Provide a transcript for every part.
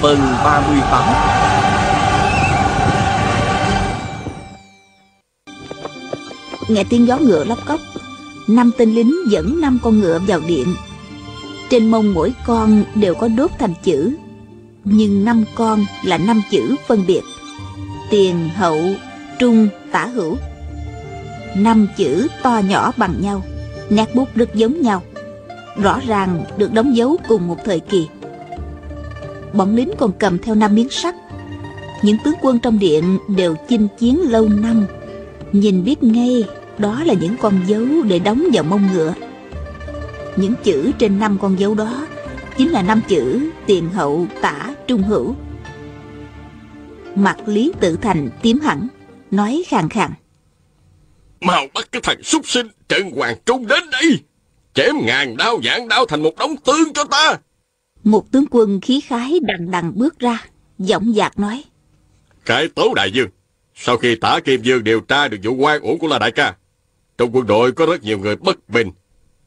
Vâng, Phần 38 Nghe tiếng gió ngựa lóc cốc Năm tên lính dẫn năm con ngựa vào điện. Trên mông mỗi con đều có đốt thành chữ Nhưng năm con là năm chữ phân biệt. Tiền, hậu, trung, tả hữu. Năm chữ to nhỏ bằng nhau Nét bút rất giống nhau Rõ ràng được đóng dấu cùng một thời kỳ. Bọn lính còn cầm theo năm miếng sắt. Những tướng quân trong điện đều chinh chiến lâu năm. Nhìn biết ngay, đó là những con dấu để đóng vào mông ngựa. Những chữ trên năm con dấu đó Chính là năm chữ tiền hậu tả trung hữu. Mặt Lý Tự Thành tím hẳn, Nói khàn khàn. Mau bắt cái thằng súc sinh, Trần Hoàng Trung đến đây. Chém ngàn đao dạng đao thành một đống tương cho ta. Một tướng quân khí khái đằng đằng bước ra, Giọng dạc nói. Cái tấu đại dương Sau khi tả Kim Dương điều tra được vụ quan uổng của La Đại ca, Trong quân đội có rất nhiều người bất bình.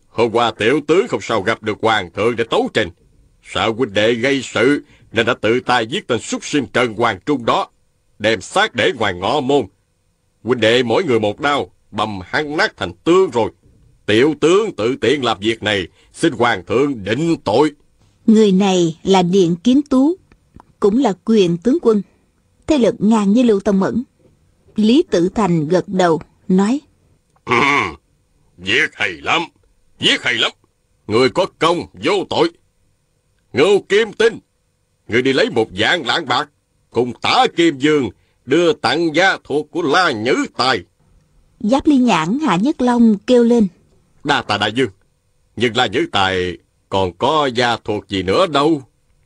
Hôm qua tiểu tướng không sao gặp được hoàng thượng để tấu trình. Sợ huynh đệ gây sự, Nên đã tự tay giết tên súc sinh Trần Hoàng Trung đó, Đem xác để ngoài ngõ môn. Huynh đệ mỗi người một đau, Bầm hăng nát thành tương rồi. Tiểu tướng tự tiện làm việc này, Xin hoàng thượng định tội. Người này là Điện Kiến Tú Cũng là quyền tướng quân Thế lực ngang như Lưu Tông Mẫn Lý Tự Thành gật đầu Nói Ừm, Giết hay lắm, giết hay lắm. Người có công, vô tội. Ngưu Kim Tinh, người đi lấy một dạng lạng bạc, cùng tả Kim Dương đưa tặng gia thuộc của La Nhữ Tài. Giáp Ly Nhãn Hạ Nhất Long kêu lên Đa tạ đại dương. Nhưng La Nhữ Tài còn có gia thuộc gì nữa đâu.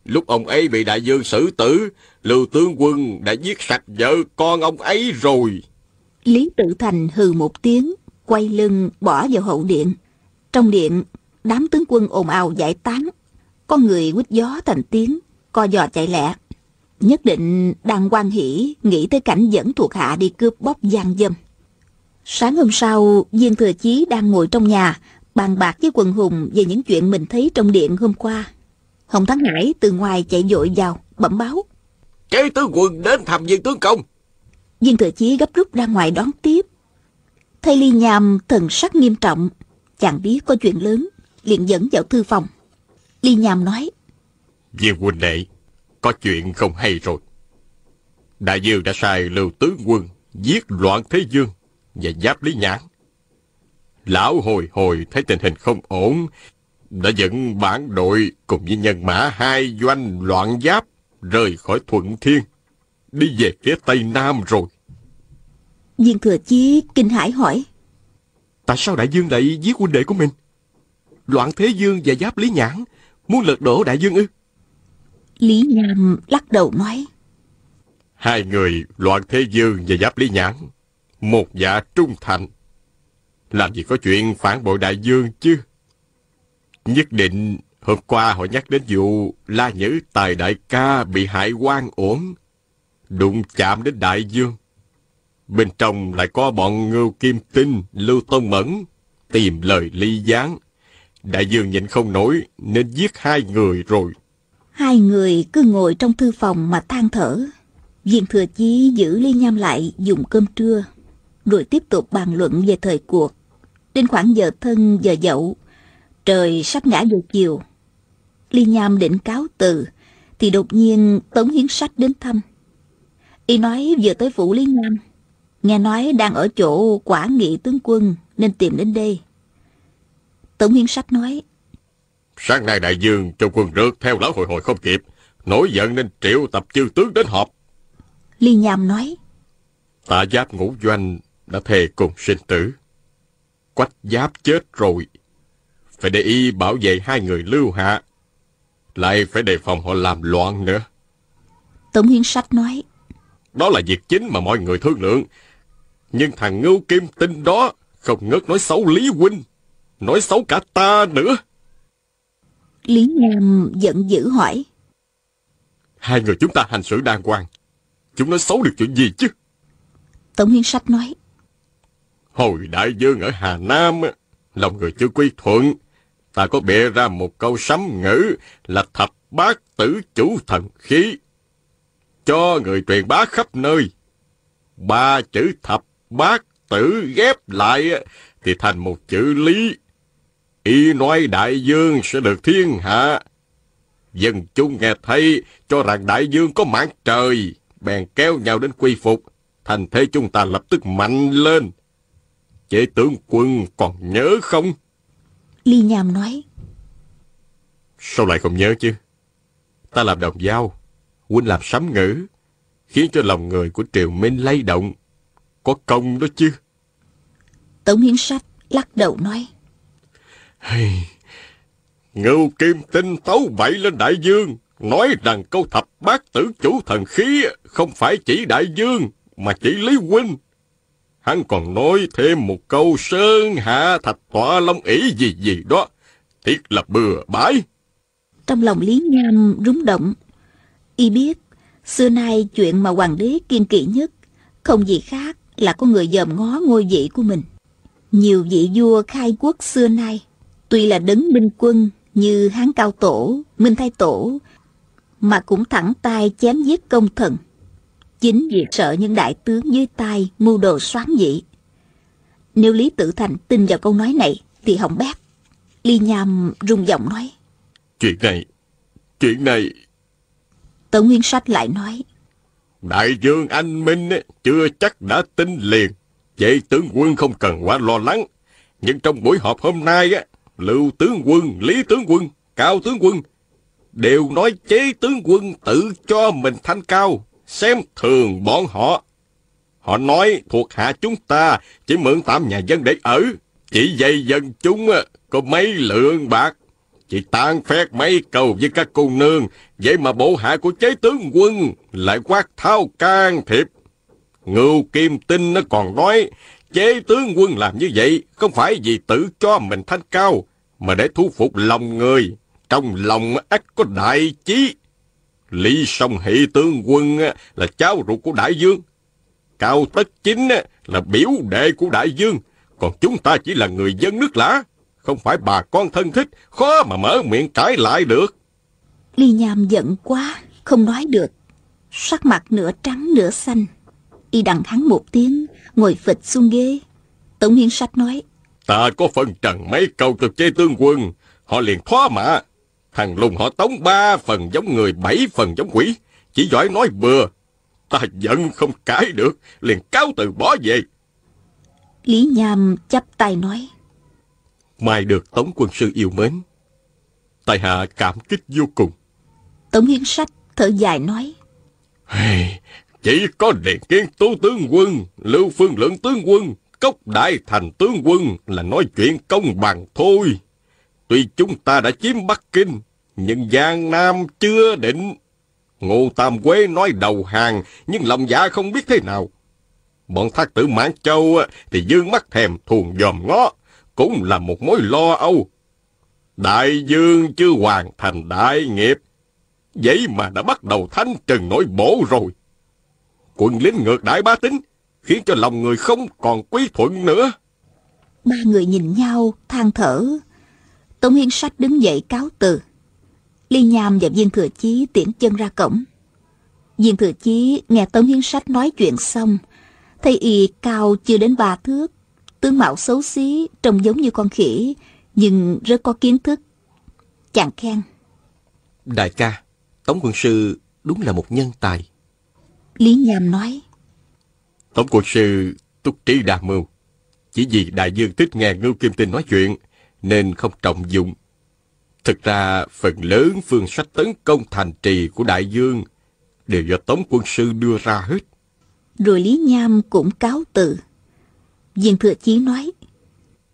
Lúc ông ấy bị đại dương xử tử, Lưu Tướng Quân đã giết sạch vợ con ông ấy rồi. Lý Tự Thành hừ một tiếng Quay lưng bỏ vào hậu điện Trong điện Đám tướng quân ồn ào giải tán Có người quýt gió thành tiếng Co giò chạy lẹ Nhất định đang quan hỷ Nghĩ tới cảnh dẫn thuộc hạ đi cướp bóc gian dâm Sáng hôm sau Viên Thừa Chí đang ngồi trong nhà Bàn bạc với quần hùng Về những chuyện mình thấy trong điện hôm qua Hồng Thắng Hải từ ngoài chạy vội vào Bẩm báo Kế tướng quân đến thăm viên tướng công. Viên Thừa Chí gấp rút ra ngoài đón tiếp. Thầy Ly Nham thần sắc nghiêm trọng, chàng biết có chuyện lớn, liền dẫn vào thư phòng. Ly Nham nói, Viên huynh đệ, có chuyện không hay rồi. Đại dương đã sai lưu tướng quân giết loạn thế dương và giáp lý nhãn. Lão hồi hồi thấy tình hình không ổn, đã dẫn bản đội cùng với nhân mã hai doanh loạn giáp rời khỏi thuận thiên, đi về phía tây nam rồi. Viên Thừa Chí kinh hãi hỏi, Tại sao đại dương lại giết huynh đệ của mình? Loạn thế dương và giáp lý nhãn muốn lật đổ đại dương ư? Lý Nham lắc đầu nói, Hai người loạn thế dương và giáp lý nhãn, một dạ trung thành. Làm gì có chuyện phản bội đại dương chứ? Nhất định hôm qua họ nhắc đến vụ La Nhữ Tài Đại ca bị hại quan uổng, đụng chạm đến đại dương. Bên trong lại có bọn Ngưu Kim Tinh, Lưu Tông Mẫn, tìm lời ly gián. Đại dương nhịn không nổi nên giết hai người rồi. hai người cứ ngồi trong thư phòng mà than thở. Viên Thừa Chí giữ Ly Nham lại dùng cơm trưa, rồi tiếp tục bàn luận về thời cuộc. Đến khoảng giờ thân giờ dậu, trời sắp ngã về chiều. Ly Nham định cáo từ, thì đột nhiên Tống Hiến Sách đến thăm. Y nói vừa tới phủ Lý Nham, nghe nói đang ở chỗ quả nghị tướng quân nên tìm đến đây. Tống Hiến Sách nói, Sáng nay đại dương cho quân rượt theo lão hồi hồi không kịp, nổi giận nên triệu tập chư tướng đến họp. Ly Nham nói, Tạ giáp ngũ doanh đã thề cùng sinh tử. Quách giáp chết rồi. Phải để y bảo vệ hai người lưu hạ. Lại phải đề phòng họ làm loạn nữa. Tống Hiến Sách nói. Đó là việc chính mà mọi người thương lượng. Nhưng thằng Ngưu Kim Tinh đó không ngớt nói xấu Lý Huynh. Nói xấu cả ta nữa. Lý Nham giận dữ hỏi. Hai người chúng ta hành xử đàng hoàng. Chúng nói xấu được chuyện gì chứ? Tống Hiến Sách nói. Hồi đại dương ở Hà Nam, lòng người chưa quy thuận. Ta có bịa ra một câu sấm ngữ là thập bát tử chủ thần khí. Cho người truyền bá khắp nơi. Ba chữ thập bát tử ghép lại thì thành một chữ lý. Y nói đại dương sẽ được thiên hạ. Dân chúng nghe thấy cho rằng đại dương có mạng trời, bèn kéo nhau đến quy phục. Thành thế chúng ta lập tức mạnh lên. Chế tướng quân còn nhớ không? Ly Nham nói. Sao lại không nhớ chứ? Ta làm đồng dao, huynh làm sấm ngữ, khiến cho lòng người của triều minh lay động. Có công đó chứ. Tống Hiến Sách lắc đầu nói. Hey, Ngưu Kim Tinh tấu bậy lên đại dương, nói rằng câu thập bát tử chủ thần khí không phải chỉ đại dương, mà chỉ Lý Huynh. Hắn còn nói thêm một câu sơn hạ thạch tọa long ỷ gì gì đó. Thiệt là bừa bãi. Trong lòng Lý Nham rúng động. Y biết, xưa nay chuyện mà hoàng đế kiên kỵ nhất, không gì khác là có người dòm ngó ngôi vị của mình. Nhiều vị vua khai quốc xưa nay, tuy là đấng minh quân như Hán Cao Tổ, Minh Thái Tổ, mà cũng thẳng tay chém giết công thần. Chính vì sợ những đại tướng dưới tay mưu đồ xoán dị. Nếu Lý Tự Thành tin vào câu nói này, thì hỏng bét. Ly Nham rung giọng nói. Chuyện này, chuyện này... Tống Nguyên Sách lại nói. Đại dương anh Minh chưa chắc đã tin liền. Vậy tướng quân không cần quá lo lắng. Nhưng trong buổi họp hôm nay, Lưu tướng quân, Lý tướng quân, Cao tướng quân đều nói chế tướng quân tự cho mình thanh cao, xem thường bọn họ. Họ nói thuộc hạ chúng ta chỉ mượn tạm nhà dân để ở, chỉ dây dân chúng à, có mấy lượng bạc. Chỉ tan phét mấy cầu với các cô nương, vậy mà bộ hạ của chế tướng quân lại quát thao can thiệp. Ngưu Kim Tinh nó còn nói, chế tướng quân làm như vậy không phải vì tự cho mình thanh cao, mà để thu phục lòng người. Trong lòng ắt có đại chí. Lý Sông Hỷ tướng quân là cháu ruột của đại dương. Cao Tất Chính là biểu đệ của đại dương. Còn chúng ta chỉ là người dân nước lã. Không phải bà con thân thích, khó mà mở miệng cãi lại được. Ly Nham giận quá, không nói được. Sắc mặt nửa trắng nửa xanh. Y đằng hắn một tiếng, ngồi phịch xuống ghế. Tổng Hiên Sách nói. Ta có phần trần mấy câu từ chế tướng quân, họ liền thoá mạ. Thằng lùng họ tống ba phần giống người, bảy phần giống quỷ. Chỉ giỏi nói bừa. Ta giận không cãi được, liền cáo từ bỏ về. Lý Nham chắp tay nói. Mai được Tống quân sư yêu mến. Tài hạ cảm kích vô cùng. Tống Hiến Sách thở dài nói. Hey, chỉ có Điện Kiên Tú tướng quân, Lưu Phương Lượng tướng quân, Cốc Đại Thành tướng quân là nói chuyện công bằng thôi. Tuy chúng ta đã chiếm Bắc Kinh, nhưng Giang Nam chưa định. Ngô Tam Quế nói đầu hàng, nhưng lòng dạ không biết thế nào. Bọn thác tử Mãn Châu thì dương mắt thèm thuồng dòm ngó, cũng là một mối lo âu. Đại dương chưa hoàn thành đại nghiệp, vậy mà đã bắt đầu thanh trần nổi bổ rồi. Quân lính ngược đại bá tính, khiến cho lòng người không còn quý thuận nữa. Ba người nhìn nhau, than thở. Tống Hiên Sách đứng dậy cáo từ. Ly Nham và Viên Thừa Chí tiễn chân ra cổng. Viên Thừa Chí nghe Tống Hiên Sách nói chuyện xong, thấy y cao chưa đến ba thước, tướng mạo xấu xí, trông giống như con khỉ, nhưng rất có kiến thức. Chàng khen. Đại ca, Tống quân sư đúng là một nhân tài. Lý Nham nói. Tống quân sư túc trí đa mưu. Chỉ vì đại dương thích nghe Ngưu Kim Tinh nói chuyện, nên không trọng dụng. Thực ra, phần lớn phương sách tấn công thành trì của đại dương đều do Tống quân sư đưa ra hết. Rồi Lý Nham cũng cáo từ. Viên Thừa Chí nói.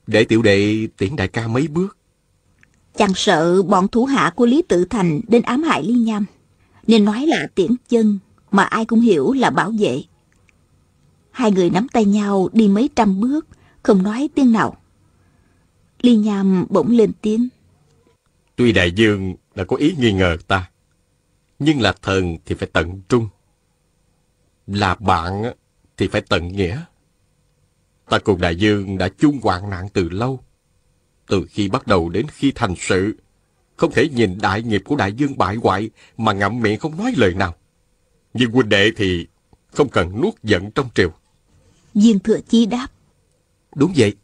Để tiểu đệ tiễn đại ca mấy bước. Chàng sợ bọn thủ hạ của Lý Tự Thành đến ám hại Lý Nham, nên nói là tiễn chân mà ai cũng hiểu là bảo vệ. Hai người nắm tay nhau đi mấy trăm bước, không nói tiếng nào. Ly Nham bỗng lên tiếng. Tuy đại dương đã có ý nghi ngờ ta, nhưng là thần thì phải tận trung. Là bạn thì phải tận nghĩa. Ta cùng đại dương đã chung hoạn nạn từ lâu. Từ khi bắt đầu đến khi thành sự, không thể nhìn đại nghiệp của đại dương bại hoại mà ngậm miệng không nói lời nào. Nhưng huynh đệ thì không cần nuốt giận trong triều. Viên thừa chi đáp. Đúng vậy,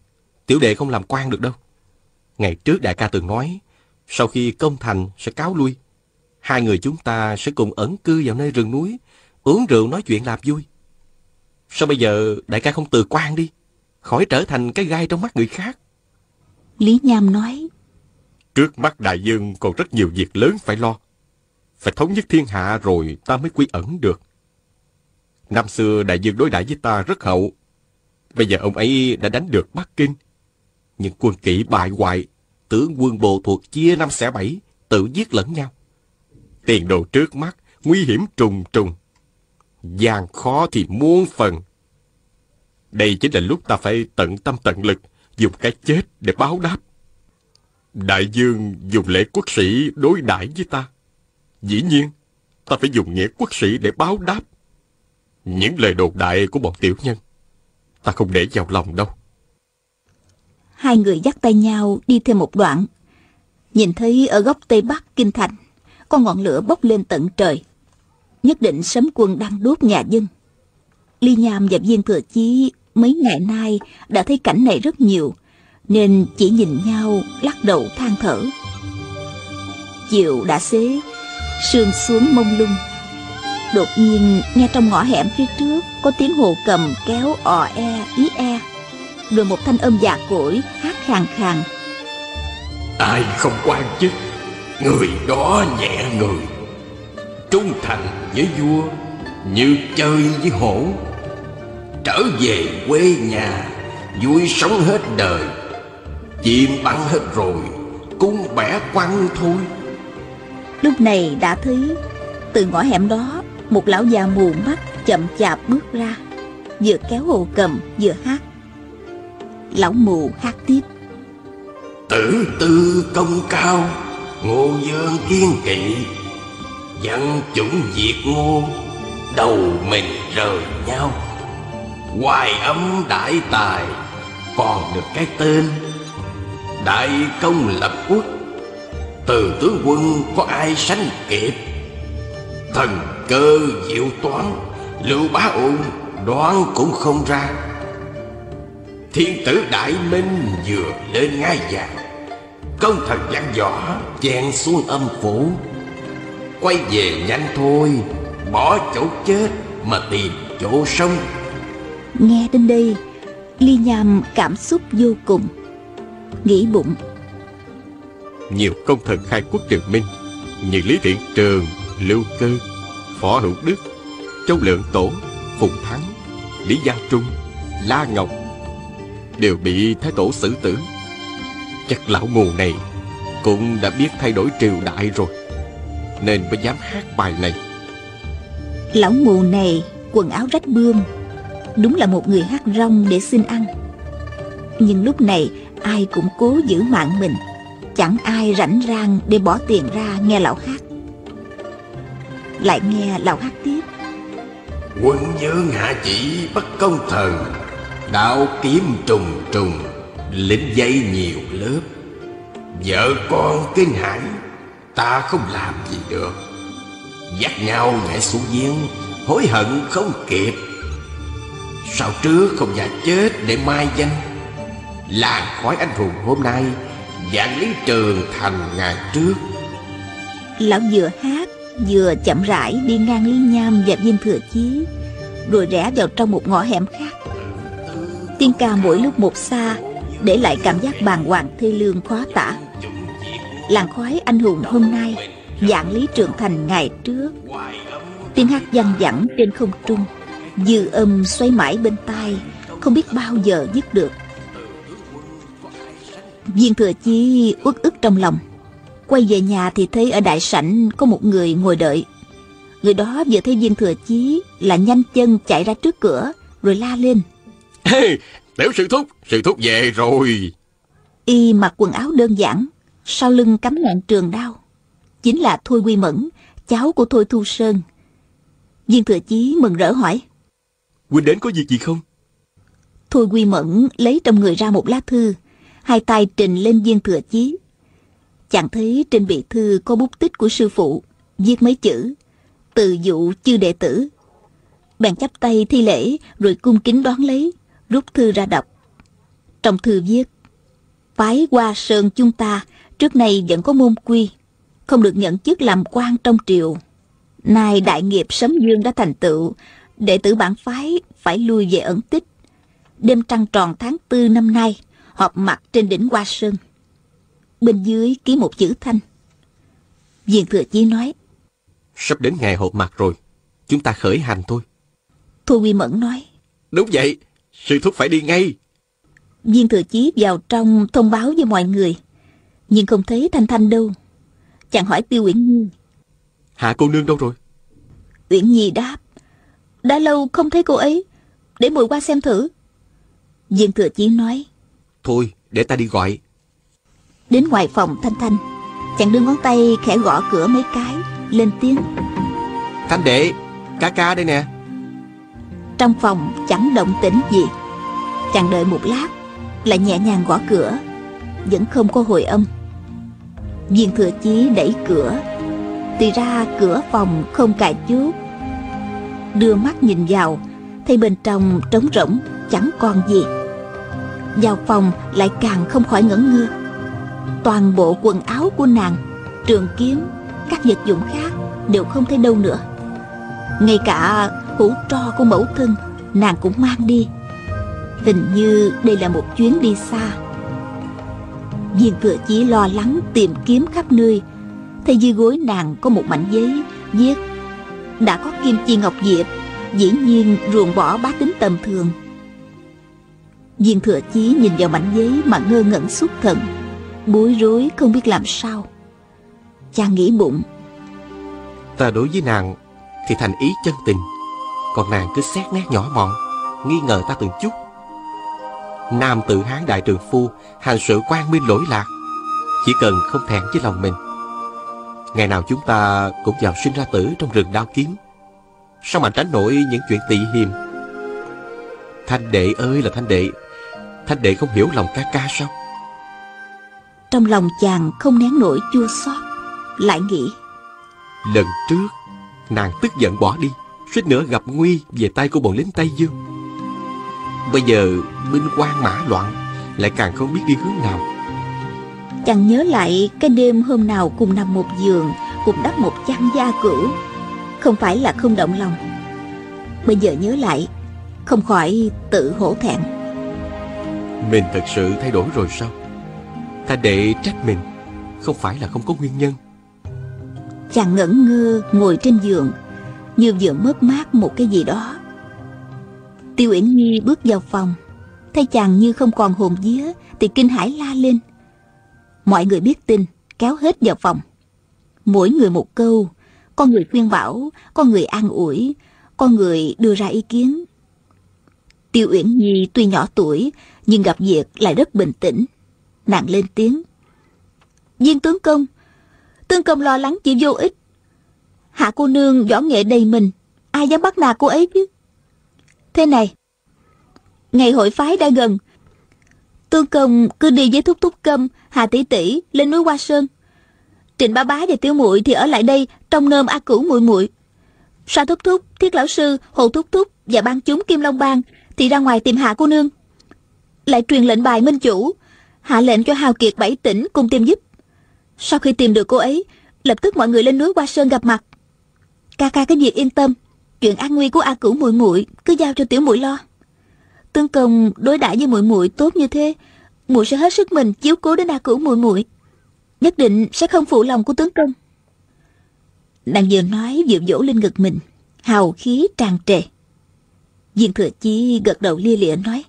tiểu đệ không làm quan được đâu. Ngày trước đại ca từng nói, sau khi công thành sẽ cáo lui. Hai người chúng ta sẽ cùng ẩn cư vào nơi rừng núi, uống rượu nói chuyện làm vui. Sao bây giờ đại ca không từ quan đi, khỏi trở thành cái gai trong mắt người khác? Lý Nham nói. Trước mắt đại dương còn rất nhiều việc lớn phải lo. Phải thống nhất thiên hạ rồi ta mới quy ẩn được. Năm xưa đại dương đối đãi với ta rất hậu. Bây giờ ông ấy đã đánh được Bắc Kinh. Nhưng quân kỵ bại hoại, tướng quân bộ thuộc chia năm xẻ bảy, tự giết lẫn nhau. Tiền đồ trước mắt, nguy hiểm trùng trùng. gian khó thì muôn phần. Đây chính là lúc ta phải tận tâm tận lực, dùng cái chết để báo đáp. Đại dương dùng lễ quốc sĩ đối đãi với ta. Dĩ nhiên, ta phải dùng nghĩa quốc sĩ để báo đáp. Những lời đồn đại của bọn tiểu nhân, ta không để vào lòng đâu. Hai người dắt tay nhau đi thêm một đoạn. Nhìn thấy ở góc tây bắc kinh thành, con ngọn lửa bốc lên tận trời. Nhất định sấm quân đang đốt nhà dân. Ly Nham và Viên Thừa Chí mấy ngày nay đã thấy cảnh này rất nhiều, nên chỉ nhìn nhau lắc đầu than thở. Chiều đã xế, sương xuống mông lung. Đột nhiên nghe trong ngõ hẻm phía trước có tiếng hồ cầm kéo ò e ý e, rồi một thanh âm già cỗi hát khàn khàn. Ai không quan chức, người đó nhẹ người. Trung thành với vua như chơi với hổ. Trở về quê nhà, vui sống hết đời. Chim bắn hết rồi, cung bẻ quăng thôi. Lúc này đã thấy từ ngõ hẻm đó một lão già mù mắt chậm chạp bước ra, vừa kéo hồ cầm vừa hát. Lão mù hát tiếp. Tử tư công cao, ngô dương kiên kỵ, dân chủng diệt ngô, đầu mình rời nhau. Hoài âm đại tài, còn được cái tên Đại công lập quốc Từ tướng quân có ai sánh kịp Thần cơ diệu toán Lưu bá ôn đoán cũng không ra Thiên tử đại minh vừa lên ngai vàng. Công thần văn võ chen xuống âm phủ. Quay về nhanh thôi Bỏ chỗ chết mà tìm chỗ sống. Nghe đến đây Ly Nham cảm xúc vô cùng Nghĩ bụng. Nhiều công thần khai quốc trường minh Như Lý Thiện Trường, Lưu Cơ, Phó Hữu Đức, Châu Lượng Tổ, Phùng Thắng, Lý Gia Trung, La Ngọc Đều bị Thái Tổ xử tử. Chắc lão mù này Cũng đã biết thay đổi triều đại rồi Nên mới dám hát bài này. Lão mù này quần áo rách bươm Đúng là một người hát rong để xin ăn. Nhưng lúc này ai cũng cố giữ mạng mình Chẳng ai rảnh rang để bỏ tiền ra nghe lão hát. Lại nghe lão hát tiếp. Quân dương hạ chỉ bất công thần Đạo kiếm trùng trùng, Lính dây nhiều lớp. Vợ con kinh hãi, Ta không làm gì được. Dắt nhau nhảy xuống giếng, Hối hận không kịp. Sao trước không già chết để mai danh? Làng khói anh hùng hôm nay Dạng lý trường thành ngày trước. Lão vừa hát, Vừa chậm rãi đi ngang Lý Nham và Viên Thừa Chí, Rồi rẽ vào trong một ngõ hẻm khác. Tiên ca mỗi lúc một xa, Để lại cảm giác bàng hoàng thê lương khó tả Làng khói anh hùng hôm nay, Dạng lý trường thành ngày trước Tiếng hát văng vẳng trên không trung, Dư âm xoay mãi bên tai, Không biết bao giờ dứt được Viên thừa chi uất ức trong lòng Quay về nhà thì thấy ở đại sảnh có một người ngồi đợi. Người đó vừa thấy viên thừa chí là nhanh chân chạy ra trước cửa, rồi la lên. Ê, tiểu sư thúc, sư thúc về rồi. Y mặc quần áo đơn giản, sau lưng cắm ngọn trường đao. Chính là Thôi Quy Mẫn, cháu của Thôi Thu Sơn. Viên thừa chí mừng rỡ hỏi. Huynh đến có việc gì không? Thôi Quy Mẫn lấy trong người ra một lá thư, hai tay trình lên viên thừa chí. Chàng thấy trên bị thư có bút tích của sư phụ, viết mấy chữ, từ dụ chư đệ tử. Bèn chắp tay thi lễ rồi cung kính đón lấy, rút thư ra đọc. Trong thư viết, phái qua sơn chúng ta trước nay vẫn có môn quy, không được nhận chức làm quan trong triều. Nay đại nghiệp sấm dương đã thành tựu, đệ tử bản phái phải lui về ẩn tích. Đêm trăng tròn tháng tư năm nay, họp mặt trên đỉnh Hoa Sơn. Bên dưới ký một chữ thanh. Viên thừa chí nói. Sắp đến ngày họp mặt rồi, chúng ta khởi hành thôi. Thu Quy Mẫn nói. Đúng vậy, sư thúc phải đi ngay. Viên thừa chí vào trong thông báo với mọi người. Nhưng không thấy Thanh Thanh đâu. Chàng hỏi Tiêu Uyển Nhi. Hạ cô nương đâu rồi? Uyển Nhi đáp. Đã lâu không thấy cô ấy. Để mùi qua xem thử. Viên thừa chí nói. Thôi, để ta đi gọi. Đến ngoài phòng Thanh Thanh, chàng đưa ngón tay khẽ gõ cửa mấy cái, lên tiếng. Thanh đệ, ca ca đây nè. Trong phòng chẳng động tĩnh gì. Chàng đợi một lát, lại nhẹ nhàng gõ cửa, vẫn không có hồi âm. Viên thừa chí đẩy cửa, thì ra cửa phòng không cài chốt. Đưa mắt nhìn vào, thấy bên trong trống rỗng, chẳng còn gì. Vào phòng lại càng không khỏi ngẩn ngơ toàn bộ quần áo của nàng trường kiếm các vật dụng khác đều không thấy đâu nữa ngay cả hũ tro của mẫu thân, nàng cũng mang đi. Hình như đây là một chuyến đi xa. Viên thừa chí lo lắng tìm kiếm khắp nơi thấy dưới gối nàng có một mảnh giấy viết, đã có kim chi ngọc diệp, dĩ nhiên ruồng bỏ bá tính tầm thường. Viên thừa chí nhìn vào mảnh giấy mà ngơ ngẩn xuất thần, bối rối không biết làm sao. Chàng nghĩ bụng, ta đối với nàng thì thành ý chân tình còn nàng cứ xét nét nhỏ mọn nghi ngờ ta từng chút. Nam tự hán đại trường phu hành sự quan minh lỗi lạc chỉ cần không thẹn với lòng mình. Ngày nào chúng ta cũng vào sinh ra tử trong rừng đao kiếm. Sao mà tránh nổi những chuyện tị hiềm? Thanh đệ ơi là thanh đệ thanh đệ không hiểu lòng ca ca sao? Trong lòng chàng không nén nổi chua xót Lại nghĩ. Lần trước Nàng tức giận bỏ đi Suýt nữa gặp nguy về tay của bọn lính Tây Dương. Bây giờ binh quan mã loạn Lại càng không biết đi hướng nào. Chàng nhớ lại cái đêm hôm nào cùng nằm một giường Cùng đắp một chăn da cửu. Không phải là không động lòng. Bây giờ nhớ lại Không khỏi tự hổ thẹn. Mình thật sự thay đổi rồi sao? Ta đệ trách mình Không phải là không có nguyên nhân. Chàng ngẩn ngơ ngồi trên giường như vừa mất mát một cái gì đó Tiêu Uyển Nhi bước vào phòng Thấy chàng như không còn hồn vía Thì kinh hãi la lên Mọi người biết tin Kéo hết vào phòng Mỗi người một câu Con người khuyên bảo Con người an ủi Con người đưa ra ý kiến Tiêu Uyển Nhi tuy nhỏ tuổi Nhưng gặp việc lại rất bình tĩnh Nàng lên tiếng. Viên tướng công, tướng công lo lắng chỉ vô ích. Hạ cô nương võ nghệ đầy mình, ai dám bắt nạt cô ấy chứ? Thế này, ngày hội phái đã gần. tương công cứ đi với thúc thúc câm, Hà tỷ tỷ lên núi Hoa Sơn. Trịnh ba bá và tiểu muội thì ở lại đây trong nơm A Cửu muội muội. Sa thúc thúc, thiết lão sư, hồ thúc thúc và ban chúng Kim Long Bang thì ra ngoài tìm Hạ cô nương. Lại truyền lệnh bài minh chủ, hạ lệnh cho Hào Kiệt bảy tỉnh cùng tìm giúp. Sau khi tìm được cô ấy, lập tức mọi người lên núi Hoa Sơn gặp mặt. Ca ca cái việc yên tâm, chuyện an nguy của A Cửu muội muội cứ giao cho tiểu muội lo. Tương công đối đãi với muội muội tốt như thế, muội sẽ hết sức mình chiếu cố đến A Cửu muội muội, nhất định sẽ không phụ lòng của tướng công. Nàng vừa nói vừa vỗ lên ngực mình, hào khí tràn trề. Viên thừa chi gật đầu lia lịa nói.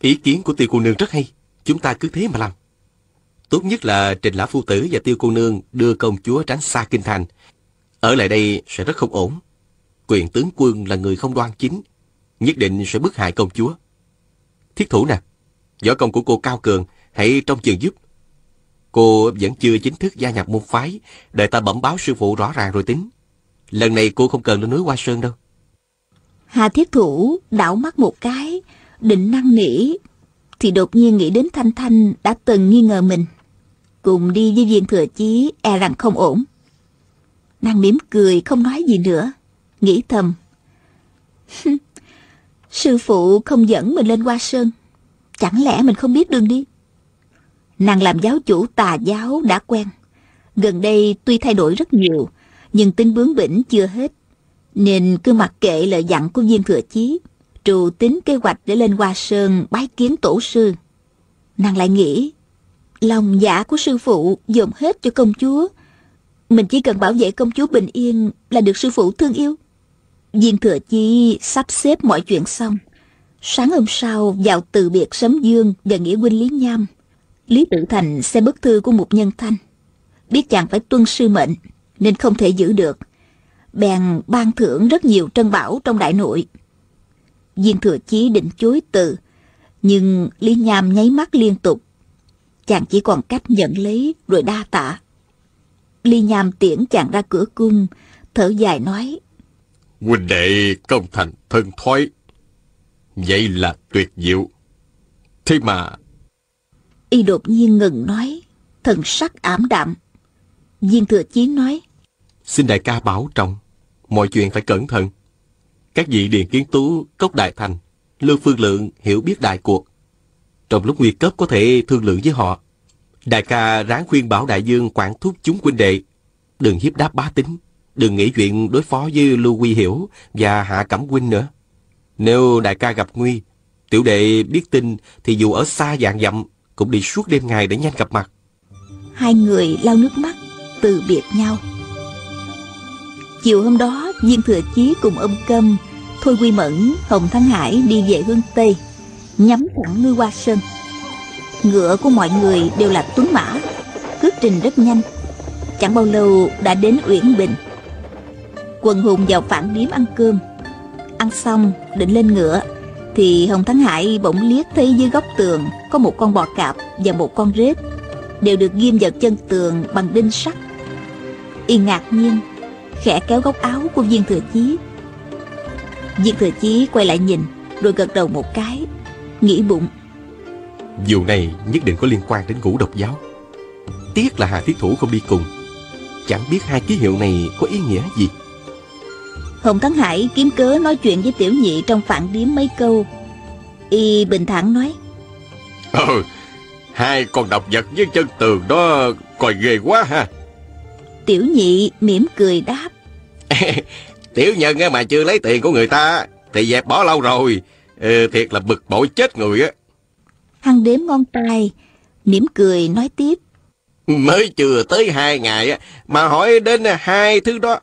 Ý kiến của tiêu cô nương rất hay. Chúng ta cứ thế mà làm. Tốt nhất là Trình Lã Phu Tử và Tiêu Cô Nương đưa công chúa tránh xa kinh thành. Ở lại đây sẽ rất không ổn. Quyền tướng quân là người không đoan chính, nhất định sẽ bức hại công chúa. Thiết thủ nè, võ công của cô cao cường, hãy trong trường giúp. Cô vẫn chưa chính thức gia nhập môn phái, đợi ta bẩm báo sư phụ rõ ràng rồi tính. Lần này cô không cần lên núi Hoa Sơn đâu. Hà thiết thủ đảo mắt một cái, định năng nỉ, thì đột nhiên nghĩ đến Thanh Thanh đã từng nghi ngờ mình. Cùng đi với viên thừa chí e rằng không ổn. Nàng mỉm cười không nói gì nữa, nghĩ thầm. Sư phụ không dẫn mình lên Hoa Sơn, chẳng lẽ mình không biết đường đi? Nàng làm giáo chủ tà giáo đã quen. Gần đây tuy thay đổi rất nhiều, nhưng tính bướng bỉnh chưa hết. Nên cứ mặc kệ lời dặn của viên thừa chí, trù tính kế hoạch để lên Hoa Sơn bái kiến tổ sư. Nàng lại nghĩ, lòng dạ của sư phụ dồn hết cho công chúa. Mình chỉ cần bảo vệ công chúa bình yên là được sư phụ thương yêu. Viên thừa chi sắp xếp mọi chuyện xong. Sáng hôm sau vào từ biệt Sấm Dương và Nghĩa huynh Lý Nham. Lý Tự Thành xem bức thư của một nhân thanh. Biết chàng phải tuân sư mệnh nên không thể giữ được. Bèn ban thưởng rất nhiều trân bảo trong đại nội. Viên thừa chí định chối từ, nhưng Lý Nham nháy mắt liên tục. Chàng chỉ còn cách nhận lấy rồi đa tạ. Lý Nham tiễn chàng ra cửa cung, thở dài nói. Huynh đệ công thành thân thoái. Vậy là tuyệt diệu. Thế mà... Y đột nhiên ngừng nói, thần sắc ảm đạm. Viên thừa chí nói. Xin đại ca bảo trọng, mọi chuyện phải cẩn thận. Các vị Điền Kiến Tú, Cốc Đại Thành, Lưu Phương Lượng hiểu biết đại cuộc. Trong lúc nguy cấp có thể thương lượng với họ. Đại ca ráng khuyên bảo đại dương quản thúc chúng huynh đệ. Đừng hiếp đáp bá tính, đừng nghĩ chuyện đối phó với Lưu Quy Hiểu và Hạ Cẩm Huynh nữa. Nếu đại ca gặp nguy, tiểu đệ biết tin thì dù ở xa dạng dặm cũng đi suốt đêm ngày để nhanh gặp mặt. Hai người lau nước mắt, từ biệt nhau. Chiều hôm đó, Viên Thừa Chí cùng ông Câm, Thôi Quy Mẫn, Hồng Thắng Hải đi về hướng Tây, nhắm thẳng núi Hoa Sơn. Ngựa của mọi người đều là tuấn mã, cước trình rất nhanh. Chẳng bao lâu đã đến Uyển Bình. Quần hùng vào phản điếm ăn cơm. Ăn xong, định lên ngựa, thì Hồng Thắng Hải bỗng liếc thấy dưới góc tường có một con bò cạp và một con rết, đều được ghim vào chân tường bằng đinh sắt. Y ngạc nhiên khẽ kéo góc áo của viên thừa chí viên thừa chí quay lại nhìn rồi gật đầu một cái nghĩ bụng vụ này nhất định có liên quan đến ngũ độc giáo tiếc là hà thiết thủ không đi cùng chẳng biết hai ký hiệu này có ý nghĩa gì hồng thắng hải kiếm cớ nói chuyện với tiểu nhị trong phản điếm mấy câu y bình thản nói ờ hai con độc vật với chân tường đó coi ghê quá ha Tiểu nhị mỉm cười đáp. Tiểu nhân mà chưa lấy tiền của người ta thì dẹp bỏ lâu rồi. Ừ, thiệt là bực bội chết người á. Hăng đếm ngón tay, mỉm cười nói tiếp. Mới chưa tới hai ngày á, mà hỏi đến hai thứ đó.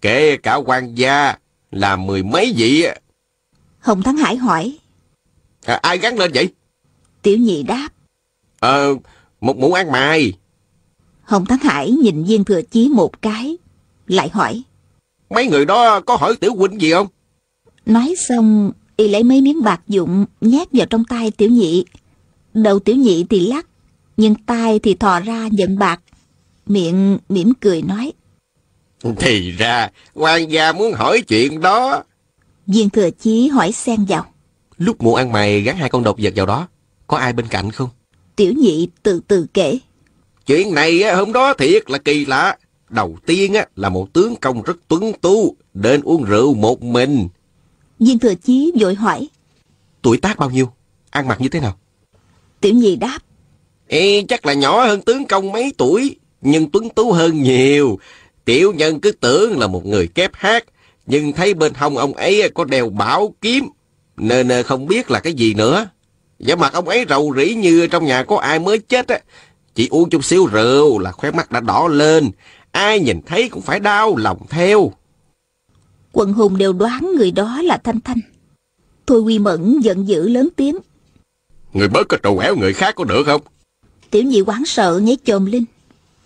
Kể cả quan gia là mười mấy vị. Hồng Thắng Hải hỏi. À, ai gắn lên vậy? Tiểu nhị đáp. Ờ, một mũ ăn mày. Hồng Thắng Hải nhìn viên thừa chí một cái, lại hỏi. Mấy người đó có hỏi tiểu huynh gì không? Nói xong, y lấy mấy miếng bạc dụng nhét vào trong tay tiểu nhị. Đầu tiểu nhị thì lắc, nhưng tay thì thò ra nhận bạc. Miệng mỉm cười nói. Thì ra, quan gia muốn hỏi chuyện đó. Viên thừa chí hỏi xen vào. Lúc mụ ăn mày gắn hai con độc vật vào đó, có ai bên cạnh không? Tiểu nhị từ từ kể. Chuyện này hôm đó thiệt là kỳ lạ. Đầu tiên là một tướng công rất tuấn tu, đến uống rượu một mình. Viên thừa chí vội hỏi. Tuổi tác bao nhiêu? Ăn mặc như thế nào? Tiểu nhị đáp. Ê, chắc là nhỏ hơn tướng công mấy tuổi, nhưng tuấn tú hơn nhiều. Tiểu nhân cứ tưởng là một người kép hát, nhưng thấy bên hông ông ấy có đeo bảo kiếm, nên không biết là cái gì nữa. Giả mặt ông ấy rầu rĩ như trong nhà có ai mới chết á, chỉ uống chút xíu rượu là khóe mắt đã đỏ lên. Ai nhìn thấy cũng phải đau lòng theo. Quần hùng đều đoán người đó là Thanh Thanh. Thôi Quy Mẫn giận dữ lớn tiếng. Người bớt có trù ẻo người khác có được không? Tiểu nhị quán sợ nhảy chồm lên,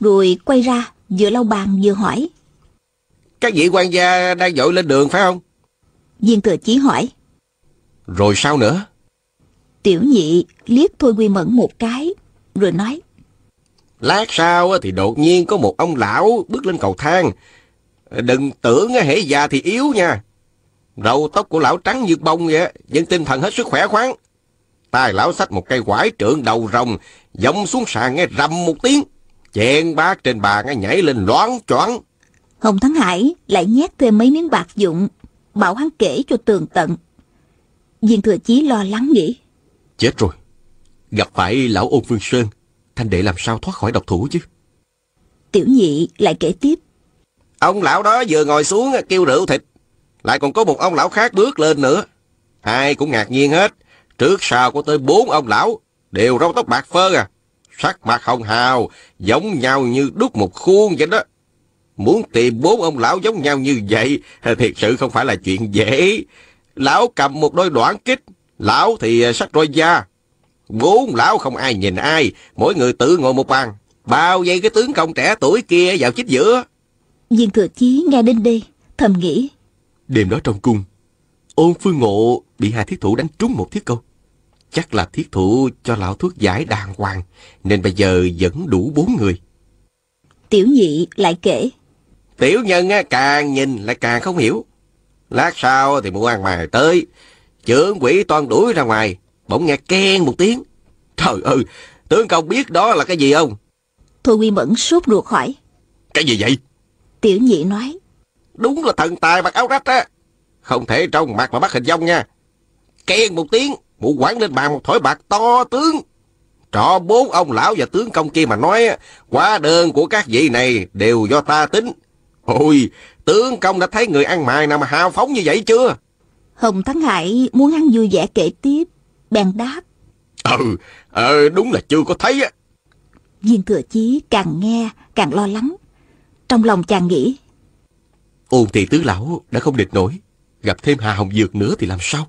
rồi quay ra vừa lau bàn vừa hỏi. Các vị quan gia đang dội lên đường phải không? Viên thừa chí hỏi. Rồi sao nữa? Tiểu nhị liếc Thôi Quy Mẫn một cái, rồi nói. Lát sau thì đột nhiên có một ông lão bước lên cầu thang. Đừng tưởng hễ già thì yếu nha. Râu tóc của lão trắng như bông vậy, nhưng tinh thần hết sức khỏe khoắn. tay lão xách một cây quải trượng đầu rồng, dông xuống sàn nghe rầm một tiếng. Chèn bát trên bàn nhảy lên loáng choáng. Hồng Thắng Hải lại nhét thêm mấy miếng bạc dụng, bảo hắn kể cho tường tận. Viên thừa chí lo lắng nghĩ. Chết rồi, gặp phải lão ôn phương sơn, thanh đệ làm sao thoát khỏi độc thủ chứ? Tiểu nhị lại kể tiếp. Ông lão đó vừa ngồi xuống kêu rượu thịt, lại còn có một ông lão khác bước lên nữa. Ai cũng ngạc nhiên hết, trước sau có tới bốn ông lão, đều râu tóc bạc phơ à. Sắc mặt hồng hào, giống nhau như đúc một khuôn vậy đó. Muốn tìm bốn ông lão giống nhau như vậy, thiệt sự không phải là chuyện dễ. Lão cầm một đôi đoạn kích, lão thì sắc roi da. Bốn lão không ai nhìn ai, mỗi người tự ngồi một bàn. Bao dây cái tướng công trẻ tuổi kia vào chích giữa. Viên thừa chí nghe đến đây, thầm nghĩ. Đêm đó trong cung, ôn phương ngộ bị hai thiết thủ đánh trúng một thiết câu. Chắc là thiết thủ cho lão thuốc giải đàng hoàng, nên bây giờ vẫn đủ bốn người. Tiểu nhị lại kể. Tiểu nhân càng nhìn lại càng không hiểu. Lát sau thì mụ ăn mài tới, trưởng quỷ toàn đuổi ra ngoài, bỗng nghe khen một tiếng. Trời ơi, tướng công biết đó là cái gì không? Thôi Quy Mẫn sốt ruột hỏi. Cái gì vậy? Tiểu nhị nói. Đúng là thần tài mặc áo rách á. Không thể trong mặt mà bắt hình dong nha. Khen một tiếng, mụ quẳng lên bàn một thỏi bạc to tướng. Trọ bốn ông lão và tướng công kia mà nói, quá đơn của các vị này đều do ta tính. Ôi, tướng công đã thấy người ăn mài nào mà hào phóng như vậy chưa? Hồng Thắng Hải muốn hắn vui vẻ kể tiếp, bèn đáp. Ừ, ờ, đúng là chưa có thấy á. Viên thừa chí càng nghe càng lo lắng. Trong lòng chàng nghĩ. Ôn thị tứ lão đã không địch nổi. Gặp thêm Hà Hồng Dược nữa thì làm sao?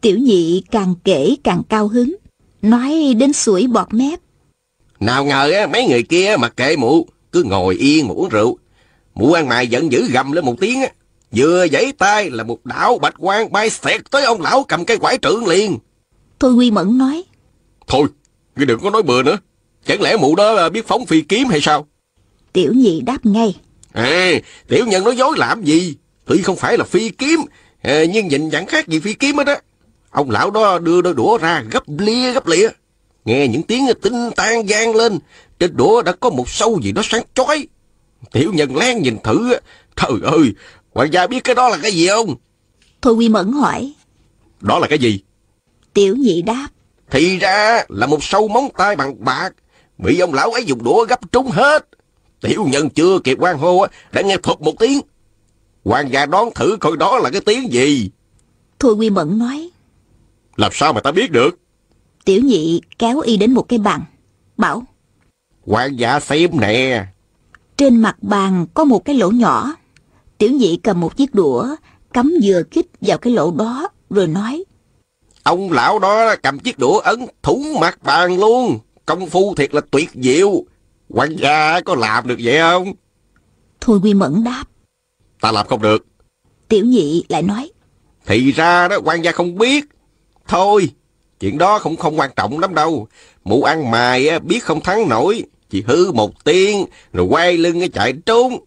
Tiểu nhị càng kể càng cao hứng. Nói đến sủi bọt mép. Nào ngờ mấy người kia mặc kệ mụ. Cứ ngồi yên mà uống rượu. Mụ ăn mày giận dữ gầm lên một tiếng. Vừa giãy tay là một đạo bạch quang bay xẹt tới ông lão cầm cây quải trượng liền. Thôi Quy Mẫn nói. Thôi, ngươi đừng có nói bừa nữa. Chẳng lẽ mụ đó biết phóng phi kiếm hay sao? Tiểu nhị đáp ngay. À, tiểu nhân nói dối làm gì? Tuy không phải là phi kiếm, à, nhưng nhìn chẳng khác gì phi kiếm hết á. Ông lão đó đưa đôi đũa ra gấp lia gấp lịa. Nghe những tiếng tinh tan gian lên, trên đũa đã có một sâu gì đó sáng chói. Tiểu nhân lén nhìn thử, trời ơi, hoàng gia biết cái đó là cái gì không? Thôi Quy Mẫn hỏi. Đó là cái gì? Tiểu nhị đáp. Thì ra là một sâu móng tay bằng bạc, bị ông lão ấy dùng đũa gấp trúng hết. Tiểu nhân chưa kịp quan hô đã nghe thụt một tiếng. Hoàng gia đón thử coi đó là cái tiếng gì. Thôi Quy Mẫn nói. Làm sao mà ta biết được? Tiểu nhị kéo y đến một cái bàn. Bảo. Hoàng gia xem nè. Trên mặt bàn có một cái lỗ nhỏ. Tiểu nhị cầm một chiếc đũa, cắm vừa kích vào cái lỗ đó, rồi nói. Ông lão đó cầm chiếc đũa ấn thủng mặt bàn luôn. Công phu thiệt là tuyệt diệu. Hoàng gia có làm được vậy không? Thôi Quy Mẫn đáp. Ta làm không được. Tiểu nhị lại nói. Thì ra đó quan gia không biết. Thôi, chuyện đó không không quan trọng lắm đâu. Mụ ăn mài biết không thắng nổi. Chỉ hư một tiếng rồi quay lưng chạy trốn.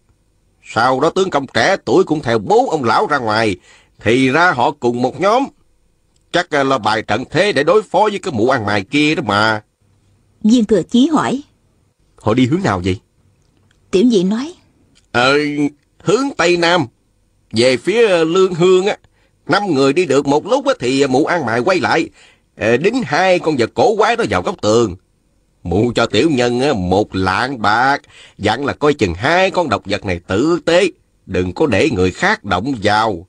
Sau đó tướng công trẻ tuổi cũng theo bố ông lão ra ngoài. Thì ra họ cùng một nhóm. Chắc là bài trận thế để đối phó với cái mụ ăn mài kia đó mà. Viên thừa chí hỏi. Họ đi hướng nào vậy? Tiểu nhị nói. Ờ, hướng Tây Nam. Về phía Lương Hương á. Năm người đi được một lúc á, thì mụ ăn mài quay lại. Ờ, đính hai con vật cổ quái đó vào góc tường. Mụ cho tiểu nhân á, một lạng bạc. Dặn là coi chừng hai con độc vật này tử tế. Đừng có để người khác động vào.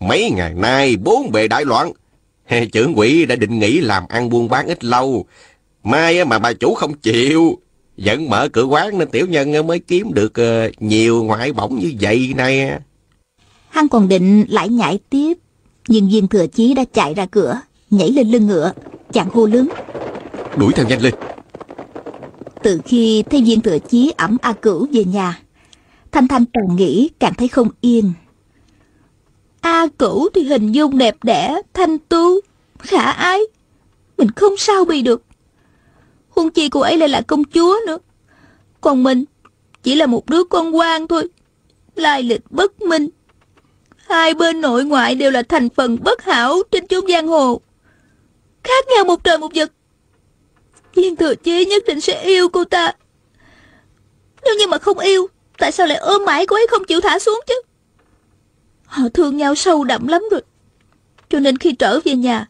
Mấy ngày nay bốn bề đại loạn. Trưởng quỷ đã định nghỉ làm ăn buôn bán ít lâu. Mai mà bà chủ không chịu. Vẫn mở cửa quán nên tiểu nhân mới kiếm được nhiều ngoại bổng như vậy nè. Hắn còn định lại nhảy tiếp. Nhưng viên thừa chí đã chạy ra cửa, nhảy lên lưng ngựa, chàng hô lớn. Đuổi theo nhanh lên, Từ khi thấy viên thừa chí ẩm A Cửu về nhà, Thanh Thanh càng nghĩ càng thấy không yên. A Cửu thì hình dung đẹp đẽ, thanh tú, khả ái. Mình không sao bị được. Huân chi cô ấy lại là công chúa nữa. Còn mình chỉ là một đứa con quan thôi. Lai lịch bất minh. Hai bên nội ngoại đều là thành phần bất hảo trên chốn giang hồ. Khác nhau một trời một vực. Viên thừa chí nhất định sẽ yêu cô ta. Nếu như mà không yêu, tại sao lại ôm mãi cô ấy không chịu thả xuống chứ? Họ thương nhau sâu đậm lắm rồi. Cho nên khi trở về nhà,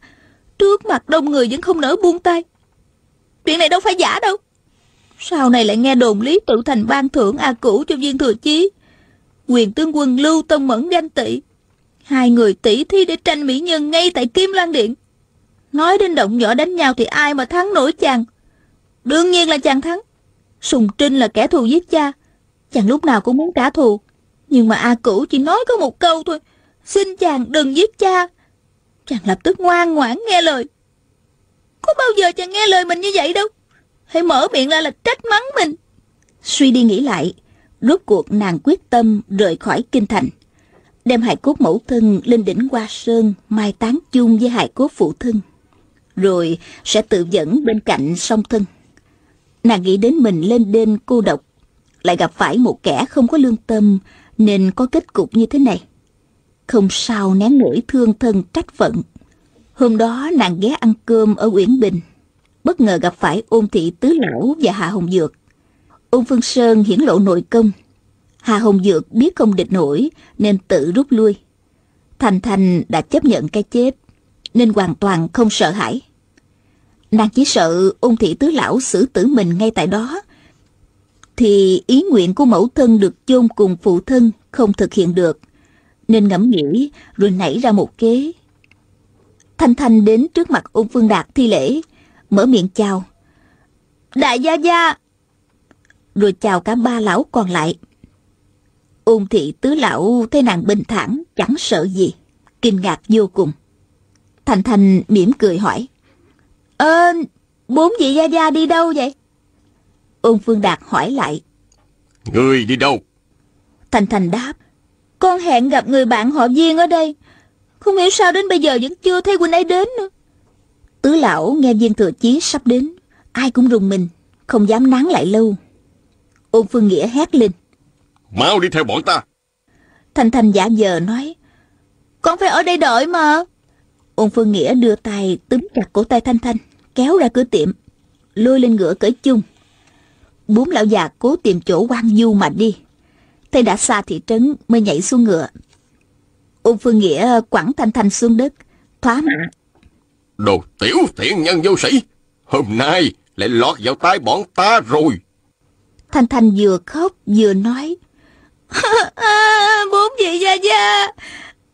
trước mặt đông người vẫn không nỡ buông tay. Chuyện này đâu phải giả đâu. Sau này lại nghe đồn Lý Tự Thành ban thưởng A Cửu cho viên thừa chí. Quyền tướng quân Lưu Tông Mẫn ganh tị. Hai người tỷ thi để tranh mỹ nhân ngay tại Kim Lan Điện. Nói đến động nhỏ đánh nhau thì ai mà thắng nổi chàng. Đương nhiên là chàng thắng. Sùng Trinh là kẻ thù giết cha. Chàng lúc nào cũng muốn trả thù. Nhưng mà A Cửu chỉ nói có một câu thôi. Xin chàng đừng giết cha. Chàng lập tức ngoan ngoãn nghe lời. Có bao giờ chàng nghe lời mình như vậy đâu. Hãy mở miệng ra là trách mắng mình. Suy đi nghĩ lại, rốt cuộc nàng quyết tâm rời khỏi kinh thành. Đem hài cốt mẫu thân lên đỉnh Hoa Sơn mai táng chung với hài cốt phụ thân. Rồi sẽ tự dẫn bên cạnh song thân. Nàng nghĩ đến mình lên đên cô độc, lại gặp phải một kẻ không có lương tâm nên có kết cục như thế này. Không sao nén nổi thương thân trách phận. Hôm đó nàng ghé ăn cơm ở Uyển Bình. Bất ngờ gặp phải ôn thị tứ lão và Hạ Hồng Dược. Ôn Phương Sơn hiển lộ nội công. hà Hồng Dược biết không địch nổi nên tự rút lui. Thành Thành đã chấp nhận cái chết nên hoàn toàn không sợ hãi. Nàng chỉ sợ ôn thị tứ lão xử tử mình ngay tại đó thì ý nguyện của mẫu thân được chôn cùng phụ thân không thực hiện được, nên ngẫm nghĩ rồi nảy ra một kế. Thanh Thanh đến trước mặt ôn Phương Đạt thi lễ, mở miệng chào. Đại gia gia! Rồi chào cả ba lão còn lại. Ôn thị tứ lão thấy nàng bình thản, chẳng sợ gì, kinh ngạc vô cùng. Thành Thành mỉm cười hỏi. Ơ, bốn vị gia gia đi đâu vậy? Ôn Phương Đạt hỏi lại. Người đi đâu? Thành Thành đáp. Con hẹn gặp người bạn họ viên ở đây. Không hiểu sao đến bây giờ vẫn chưa thấy huynh ấy đến nữa. Tứ lão nghe viên thừa chí sắp đến. Ai cũng rùng mình, không dám nán lại lâu. Ôn Phương Nghĩa hét lên. Mau đi theo bọn ta. Thành Thành giả vờ nói. Con phải ở đây đợi mà. Ôn Phương Nghĩa đưa tay túm chặt cổ tay Thanh Thanh, kéo ra cửa tiệm, lôi lên ngựa cởi chung. Bốn lão già cố tìm chỗ quan du mà đi. Thấy đã xa thị trấn mới nhảy xuống ngựa. Ôn Phương Nghĩa quẳng Thanh Thanh xuống đất, thoá mạ. Đồ tiểu thiện nhân vô sĩ, hôm nay lại lọt vào tay bọn ta rồi. Thanh Thanh vừa khóc vừa nói. à, bốn vị gia gia,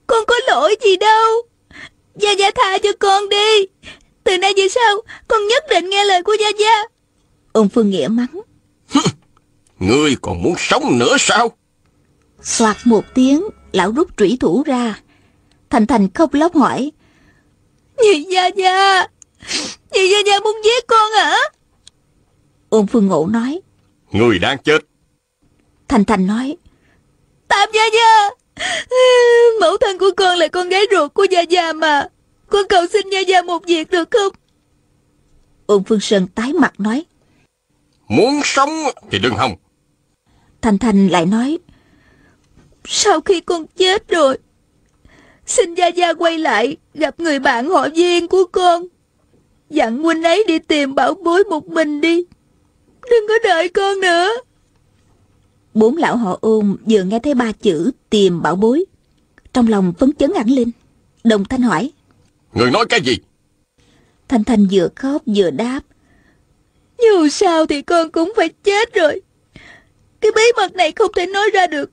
con có lỗi gì đâu. Gia Gia tha cho con đi. Từ nay về sau, con nhất định nghe lời của Gia Gia. Ông Phương Nghĩa mắng. Ngươi còn muốn sống nữa sao? Soạt một tiếng, lão rút trủy thủ ra. Thành Thành khóc lóc hỏi. Dì Gia Gia, dì Gia Gia muốn giết con hả? Ôn Phương Ngộ nói. Người đang chết. Thành Thành nói. Tam Gia Gia, Mẫu thân của con là con gái ruột của Gia Gia mà. Con cầu xin Gia Gia một việc được không? Ôn Phương Sơn tái mặt nói. Muốn sống thì đừng hòng. Thành Thành lại nói. Sau khi con chết rồi, xin Gia Gia quay lại gặp người bạn họ viên của con. Dặn huynh ấy đi tìm bảo bối một mình đi. Đừng có đợi con nữa. Bốn lão họ ôn vừa nghe thấy ba chữ tìm bảo bối. Trong lòng phấn chấn hẳn lên. Đồng Thanh hỏi. Người nói cái gì? Thanh Thanh vừa khóc vừa đáp. Dù sao thì con cũng phải chết rồi. Cái bí mật này không thể nói ra được.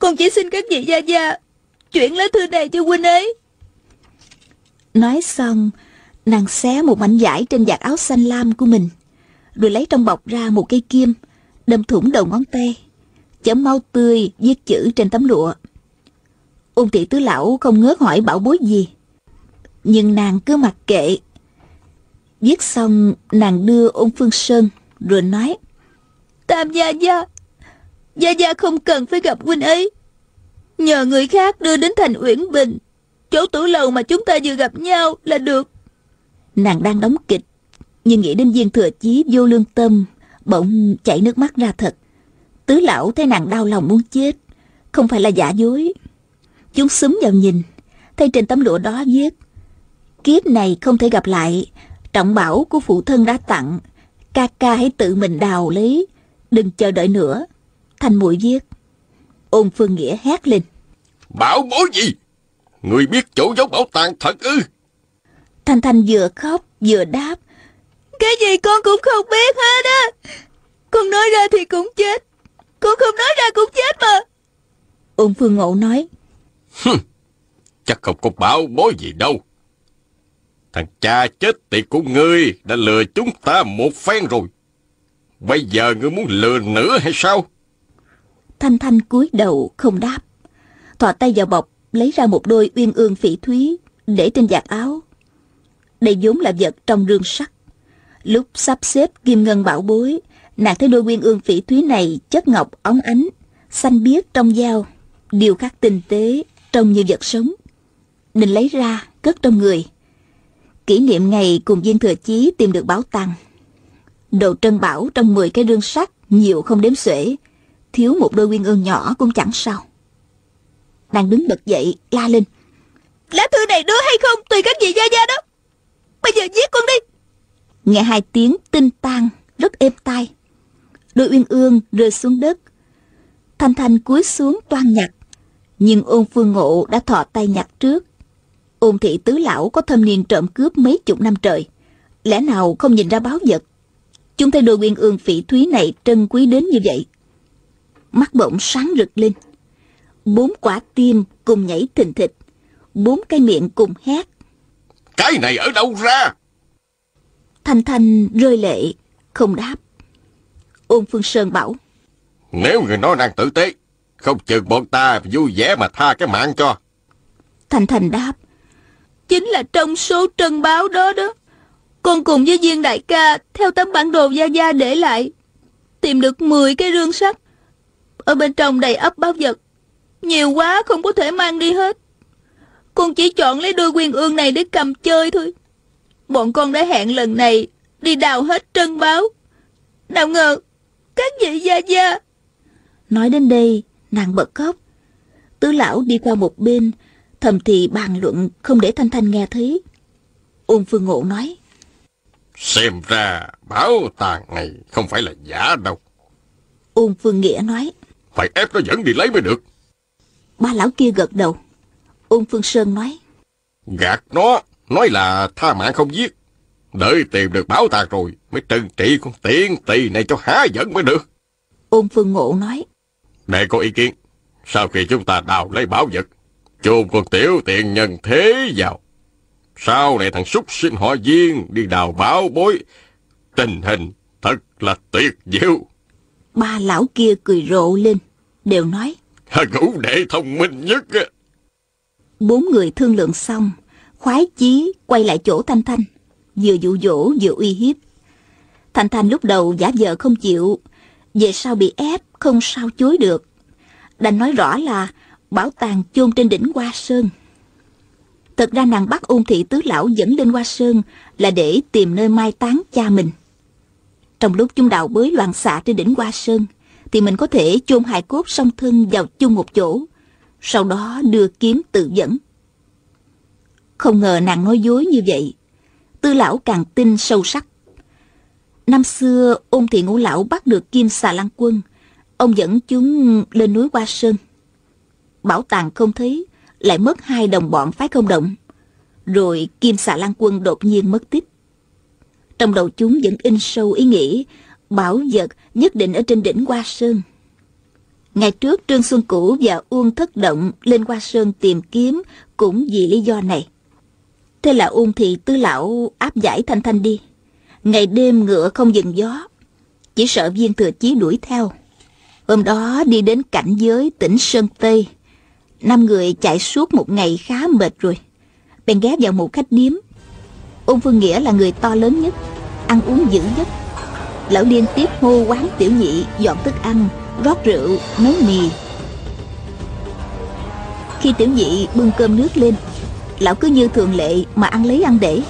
Con chỉ xin các vị gia gia chuyển lá thư này cho huynh ấy. Nói xong, nàng xé một mảnh vải trên vạt áo xanh lam của mình, rồi lấy trong bọc ra một cây kim, đâm thủng đầu ngón tay, chấm máu tươi viết chữ trên tấm lụa. Ôn thị tứ lão không ngớt hỏi bảo bối gì, nhưng nàng cứ mặc kệ. Viết xong, nàng đưa ôn phương sơn, Rồi nói Tam gia gia Gia Gia không cần phải gặp huynh ấy. Nhờ người khác đưa đến thành Uyển Bình, Chỗ tủ lầu mà chúng ta vừa gặp nhau là được. Nàng đang đóng kịch, Nhưng nghĩ đến viên thừa chí vô lương tâm, Bỗng chảy nước mắt ra thật. Tứ lão thấy nàng đau lòng muốn chết, Không phải là giả dối. Chúng súng vào nhìn, Thấy trên tấm lụa đó viết, Kiếp này không thể gặp lại, Trọng bảo của phụ thân đã tặng, Ca ca hãy tự mình đào lấy, Đừng chờ đợi nữa. Thanh mũi viết. Ôn phương nghĩa hét lên. Bảo bối gì? Người biết chỗ giấu bảo tàng thật ư? Thanh Thanh vừa khóc vừa đáp. Cái gì con cũng không biết hết á. Con nói ra thì cũng chết. Con không nói ra cũng chết mà. Ôn phương ngộ nói. Chắc không có bảo bối gì đâu. Thằng cha chết tiệt của ngươi đã lừa chúng ta một phen rồi. Bây giờ ngươi muốn lừa nữa hay sao? Thanh Thanh cúi đầu không đáp. Thọ tay vào bọc, lấy ra một đôi uyên ương phỉ thúy, để trên giặt áo. Đây vốn là vật trong rương sắt. Lúc sắp xếp kim ngân bảo bối, nàng thấy đôi uyên ương phỉ thúy này chất ngọc óng ánh, xanh biếc trong dao, điều khắc tinh tế, trông như vật sống. Định lấy ra, cất trong người. Kỷ niệm ngày cùng viên thừa chí tìm được bảo tàng. Đồ trân bảo trong 10 cái rương sắt nhiều không đếm xuể, thiếu một đôi uyên ương nhỏ cũng chẳng sao. Nàng đứng bật dậy, la lên. Lá thư này đưa hay không tùy các vị gia gia đó. Bây giờ giết con đi. Nghe hai tiếng tinh tan, rất êm tai. Đôi uyên ương rơi xuống đất. Thanh Thanh cúi xuống toan nhặt. Nhưng ôn phương ngộ đã thọ tay nhặt trước. Ôn thị tứ lão có thâm niên trộm cướp mấy chục năm trời. Lẽ nào không nhìn ra báo vật? Chúng thấy đôi uyên ương phỉ thúy này trân quý đến như vậy. Mắt bỗng sáng rực lên. Bốn quả tim cùng nhảy thình thịch. Bốn cái miệng cùng hét. Cái này ở đâu ra? Thanh Thanh rơi lệ, không đáp. Ôn Phương Sơn bảo. Nếu người nói năng tử tế, không chừng bọn ta vui vẻ mà tha cái mạng cho. Thanh Thanh đáp. Chính là trong số trân báo đó đó. Con cùng với viên đại ca theo tấm bản đồ Gia Gia để lại. Tìm được 10 cái rương sắt. Ở bên trong đầy ấp báo vật. Nhiều quá không có thể mang đi hết. Con chỉ chọn lấy đôi quyền ương này để cầm chơi thôi. Bọn con đã hẹn lần này đi đào hết trân báo. Nào ngờ, các vị Gia Gia. Nói đến đây, nàng bật khóc. Tứ lão đi qua một bên, thầm thì bàn luận không để Thanh Thanh nghe thấy. Ôn Phương Ngộ nói. Xem ra bảo tàng này không phải là giả đâu. Ôn Phương Nghĩa nói. Phải ép nó dẫn đi lấy mới được. Ba lão kia gật đầu. Ôn Phương Sơn nói. Gạt nó, nói là tha mạng không giết. Đợi tìm được bảo tàng rồi mới trừng trị con tiện tỳ này cho há giận mới được. Ôn Phương Ngộ nói. Để có ý kiến, sau khi chúng ta đào lấy bảo vật, chôn con tiểu tiện nhân thế vào. Sau này thằng súc sinh họ viên đi đào bảo bối, tình hình thật là tuyệt diệu. Ba lão kia cười rộ lên, đều nói. Ngũ đệ thông minh nhất. Bốn người thương lượng xong, khoái chí quay lại chỗ Thanh Thanh, vừa dụ dỗ vừa uy hiếp. Thanh Thanh lúc đầu giả vờ không chịu, về sau bị ép không sao chối được. Đành nói rõ là bảo tàng chôn trên đỉnh Hoa Sơn. Thật ra nàng bắt ôn thị tứ lão dẫn lên Hoa Sơn là để tìm nơi mai táng cha mình. Trong lúc chúng đào bới loạn xạ trên đỉnh Hoa Sơn, thì mình có thể chôn hài cốt song thân vào chung một chỗ, sau đó đưa kiếm tự dẫn. Không ngờ nàng nói dối như vậy, tư lão càng tin sâu sắc. Năm xưa, ôn thị ngũ lão bắt được kim xà lan quân, ông dẫn chúng lên núi Hoa Sơn. Bảo tàng không thấy, lại mất hai đồng bọn phái không động. Rồi kim xà lan quân đột nhiên mất tích. Trong đầu chúng vẫn in sâu ý nghĩ bảo vật nhất định ở trên đỉnh Hoa Sơn. Ngày trước Trương Xuân Cửu và Uông Thất Động lên Hoa Sơn tìm kiếm cũng vì lý do này. Thế là Uông Thị Tứ Lão áp giải Thanh Thanh đi. Ngày đêm ngựa không dừng gió. Chỉ sợ viên thừa chí đuổi theo. Hôm đó đi đến cảnh giới tỉnh Sơn Tây. Năm người chạy suốt một ngày khá mệt rồi. Bèn ghé vào một khách điếm. Ung Phương Nghĩa là người to lớn nhất, ăn uống dữ nhất. Lão liên tiếp hô quán tiểu nhị dọn thức ăn Rót rượu, nấu mì. Khi tiểu nhị bưng cơm nước lên Lão cứ như thường lệ mà ăn lấy ăn để.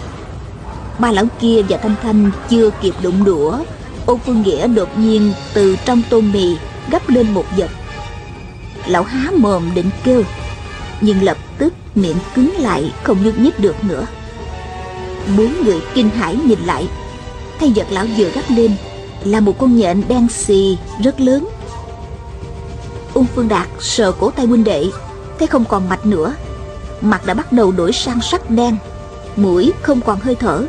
Ba lão kia và Thanh Thanh chưa kịp đụng đũa ô Phương Nghĩa đột nhiên từ trong tô mì gấp lên một vật. Lão há mồm định kêu Nhưng lập tức miệng cứng lại không nhúc nhích được nữa. Bốn người kinh hãi nhìn lại. Thay vật lão vừa gấp lên, Là một con nhện đen xì rất lớn. Ung Phương Đạt sờ cổ tay huynh đệ, Thấy không còn mạch nữa. Mặt đã bắt đầu đổi sang sắc đen, Mũi không còn hơi thở.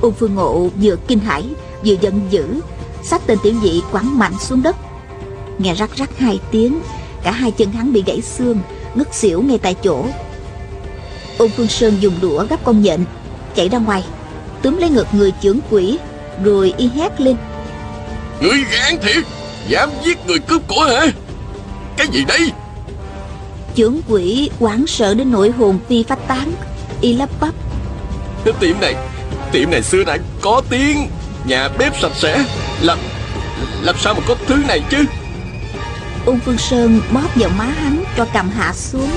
Ung Phương Ngộ vừa kinh hãi, Vừa giận dữ, Xách tên tiểu dị quẳng mạnh xuống đất. Nghe rắc rắc hai tiếng, Cả hai chân hắn bị gãy xương, Ngất xỉu ngay tại chỗ. Ung Phương Sơn dùng đũa gắp con nhện, Chạy ra ngoài. Túm lấy ngực người trưởng quỷ Rồi y hét lên. Người gan thiệt Dám giết người cướp của hả? Cái gì đây? Trưởng quỷ hoảng sợ đến nỗi hồn phi phách tán Y lắp bắp. Tiệm này Tiệm này xưa nay có tiếng Nhà bếp sạch sẽ. Làm Làm sao mà có thứ này chứ? Ung Phương Sơn bóp vào má hắn cho cầm hạ xuống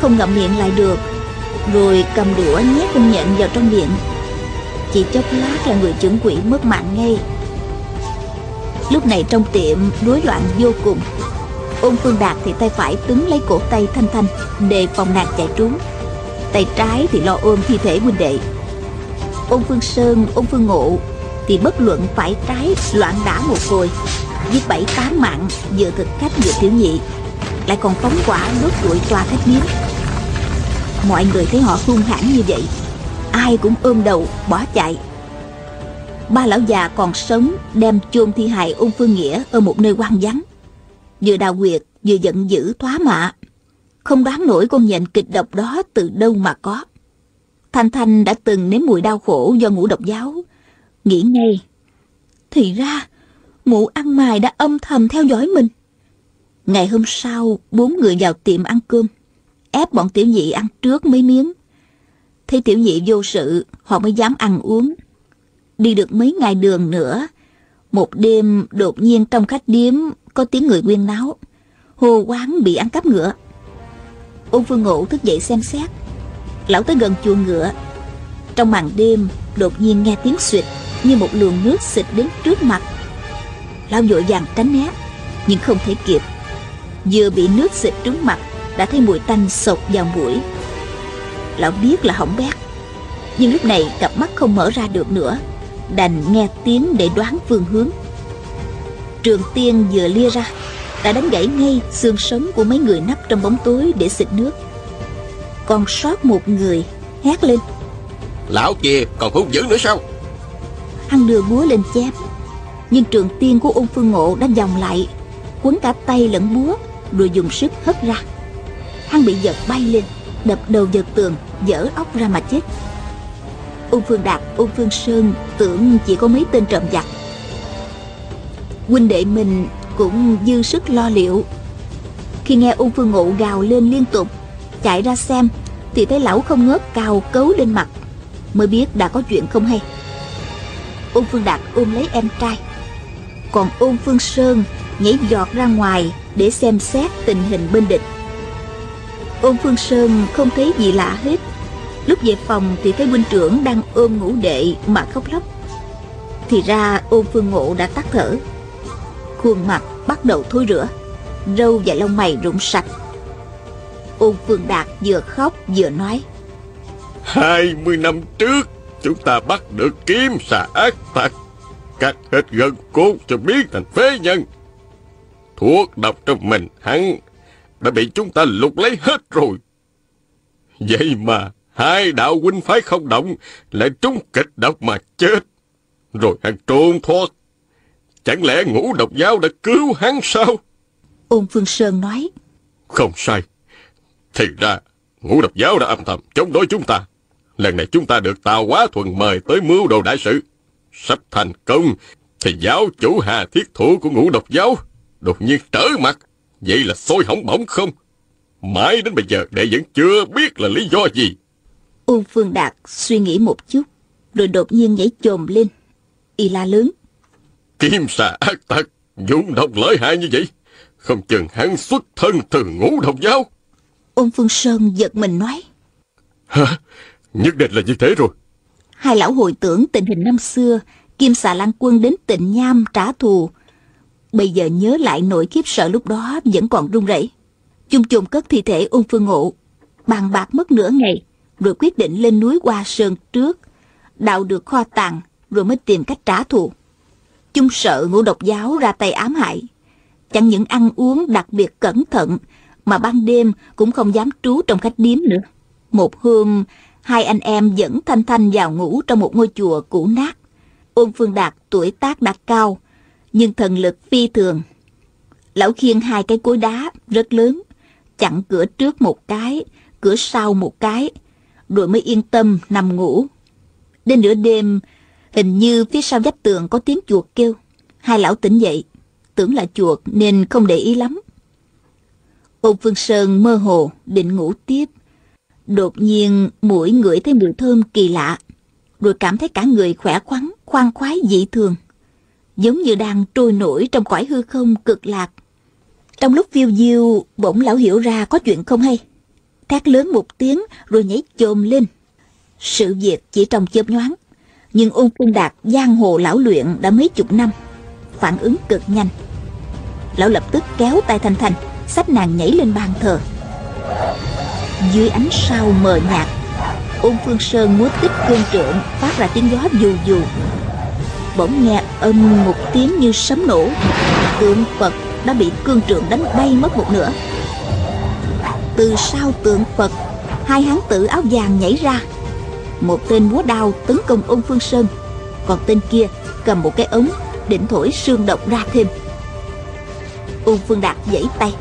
Không ngậm miệng lại được Rồi cầm đũa nhét con nhện vào trong miệng chỉ chốc lát là người trưởng quỷ mất mạng ngay. Lúc này trong tiệm rối loạn vô cùng. Ôn Phương Đạt thì tay phải túm lấy cổ tay Thanh Thanh Đề phòng nàng chạy trốn. Tay trái thì lo ôm thi thể huynh đệ. Ôn Phương Sơn, Ôn Phương Ngộ Thì bất luận phải trái loạn đả một hồi Giết bảy tám mạng Vừa thực khách vừa tiểu nhị Lại còn phóng quả đốt đuổi tòa khách miếng. Mọi người thấy họ hung hãn như vậy Ai cũng ôm đầu bỏ chạy. Ba lão già còn sống Đem chôn thi hài ung phương nghĩa Ở một nơi hoang vắng. Vừa đào quyệt vừa giận dữ thoá mạ. Không đoán nổi con nhện kịch độc đó Từ đâu mà có. Thanh Thanh đã từng nếm mùi đau khổ Do ngũ độc giáo. Nghĩ ngay Thì ra mụ ăn mài đã âm thầm theo dõi mình. Ngày hôm sau, bốn người vào tiệm ăn cơm, ép bọn tiểu nhị ăn trước mấy miếng. Thấy tiểu nhị vô sự, họ mới dám ăn uống. Đi được mấy ngày đường nữa, một đêm đột nhiên trong khách điếm có tiếng người quyên náo, hồ quán bị ăn cắp ngựa. Ôn Phương Ngộ thức dậy xem xét, lão tới gần chuồng ngựa. Trong màn đêm, đột nhiên nghe tiếng xịt như một luồng nước xịt đến trước mặt Lão vội vàng tránh né Nhưng không thể kịp Vừa bị nước xịt trúng mặt Đã thấy mùi tanh sộc vào mũi Lão biết là hỏng bét. Nhưng lúc này cặp mắt không mở ra được nữa. Đành nghe tiếng để đoán phương hướng. Trường tiên vừa lia ra Đã đánh gãy ngay xương sống của mấy người nấp trong bóng tối để xịt nước. Còn sót một người hét lên. Lão kia còn hung dữ nữa sao? Hắn đưa búa lên chém nhưng trường tiên của ung phương ngộ đã vòng lại quấn cả tay lẫn búa rồi dùng sức hất ra. Hắn bị giật bay lên đập đầu vật tường, dở óc ra mà chết. Ung phương đạt, ung phương sơn tưởng chỉ có mấy tên trộm giặc. Huynh đệ mình cũng dư sức lo liệu. Khi nghe ung phương ngộ gào lên liên tục, chạy ra xem, thì thấy lão không ngớt cào cấu lên mặt, mới biết đã có chuyện không hay. Ung phương đạt ôm lấy em trai. Còn ôn phương sơn nhảy giọt ra ngoài để xem xét tình hình bên địch ôn phương sơn không thấy gì lạ hết. Lúc về phòng thì thấy huynh trưởng đang ôm ngủ đệ mà khóc lóc. Thì ra ôn phương ngộ đã tắt thở. Khuôn mặt bắt đầu thối rửa, râu và lông mày rụng sạch. Ôn phương đạt vừa khóc vừa nói. Hai mươi năm trước chúng ta bắt được kiếm xà ác tặc cắt hết gân cốt cho biến thành phế nhân. Thuốc độc trong mình hắn đã bị chúng ta lục lấy hết rồi. Vậy mà hai đạo huynh phái không động lại trúng kịch độc mà chết. Rồi hắn trốn thoát. Chẳng lẽ ngũ độc giáo đã cứu hắn sao? Ôn Phương Sơn nói. Không sai. Thì ra, ngũ độc giáo đã âm thầm chống đối chúng ta. Lần này chúng ta được Tào Quá Thuần mời tới mưu đồ đại sự. Sắp thành công, thì giáo chủ hà thiết thủ của ngũ độc giáo đột nhiên trở mặt. Vậy là sôi hỏng bỏng không? Mãi đến bây giờ đệ vẫn chưa biết là lý do gì. Uông Phương Đạt suy nghĩ một chút, rồi đột nhiên nhảy chồm lên. y la lớn. Kim xà ác tặc, dũng độc lợi hại như vậy. Không chừng hắn xuất thân từ ngũ độc giáo. Ôn Phương Sơn giật mình nói. Hả? Nhất định là như thế rồi. Hai lão hồi tưởng tình hình năm xưa, Kim xà lan quân đến tịnh nham trả thù. Bây giờ nhớ lại nỗi khiếp sợ lúc đó vẫn còn run rẩy. Chung chung cất thi thể ôn phương ngộ, bàn bạc mất nửa ngày, rồi quyết định lên núi Hoa Sơn trước, đào được kho tàng, rồi mới tìm cách trả thù. Chung sợ ngũ độc giáo ra tay ám hại. Chẳng những ăn uống đặc biệt cẩn thận, mà ban đêm cũng không dám trú trong khách điếm nữa. Một hôm, hai anh em dẫn Thanh Thanh vào ngủ trong một ngôi chùa cũ nát. Ôn Phương Đạt tuổi tác đã cao, nhưng thần lực phi thường. Lão khiêng hai cái cối đá rất lớn, chặn cửa trước một cái, cửa sau một cái, rồi mới yên tâm nằm ngủ. Đến nửa đêm, hình như phía sau vách tường có tiếng chuột kêu. Hai lão tỉnh dậy, tưởng là chuột nên không để ý lắm. Ôn Phương Sơn mơ hồ định ngủ tiếp. Đột nhiên mũi ngửi thấy mùi thơm kỳ lạ, rồi cảm thấy cả người khỏe khoắn, khoan khoái dị thường. Giống như đang trôi nổi trong cõi hư không cực lạc. Trong lúc phiêu diêu, bỗng lão hiểu ra có chuyện không hay. Thét lớn một tiếng rồi nhảy chồm lên. Sự việc chỉ trong chớp nhoáng. Nhưng ôn phương đạt giang hồ lão luyện đã mấy chục năm. Phản ứng cực nhanh. Lão lập tức kéo tay Thanh Thanh, xách nàng nhảy lên bàn thờ. Dưới ánh sao mờ nhạt, ôn phương sơn múa tích cương trượng phát ra tiếng gió dù dù. Bỗng nghe âm một tiếng như sấm nổ. Tượng Phật đã bị cương trượng đánh bay mất một nửa. Từ sau tượng phật, hai hán tử áo vàng nhảy ra. Một tên múa đao tấn công ôn phương sơn, còn tên kia cầm một cái ống định thổi xương độc ra thêm. Ôn phương đạt giãy tay,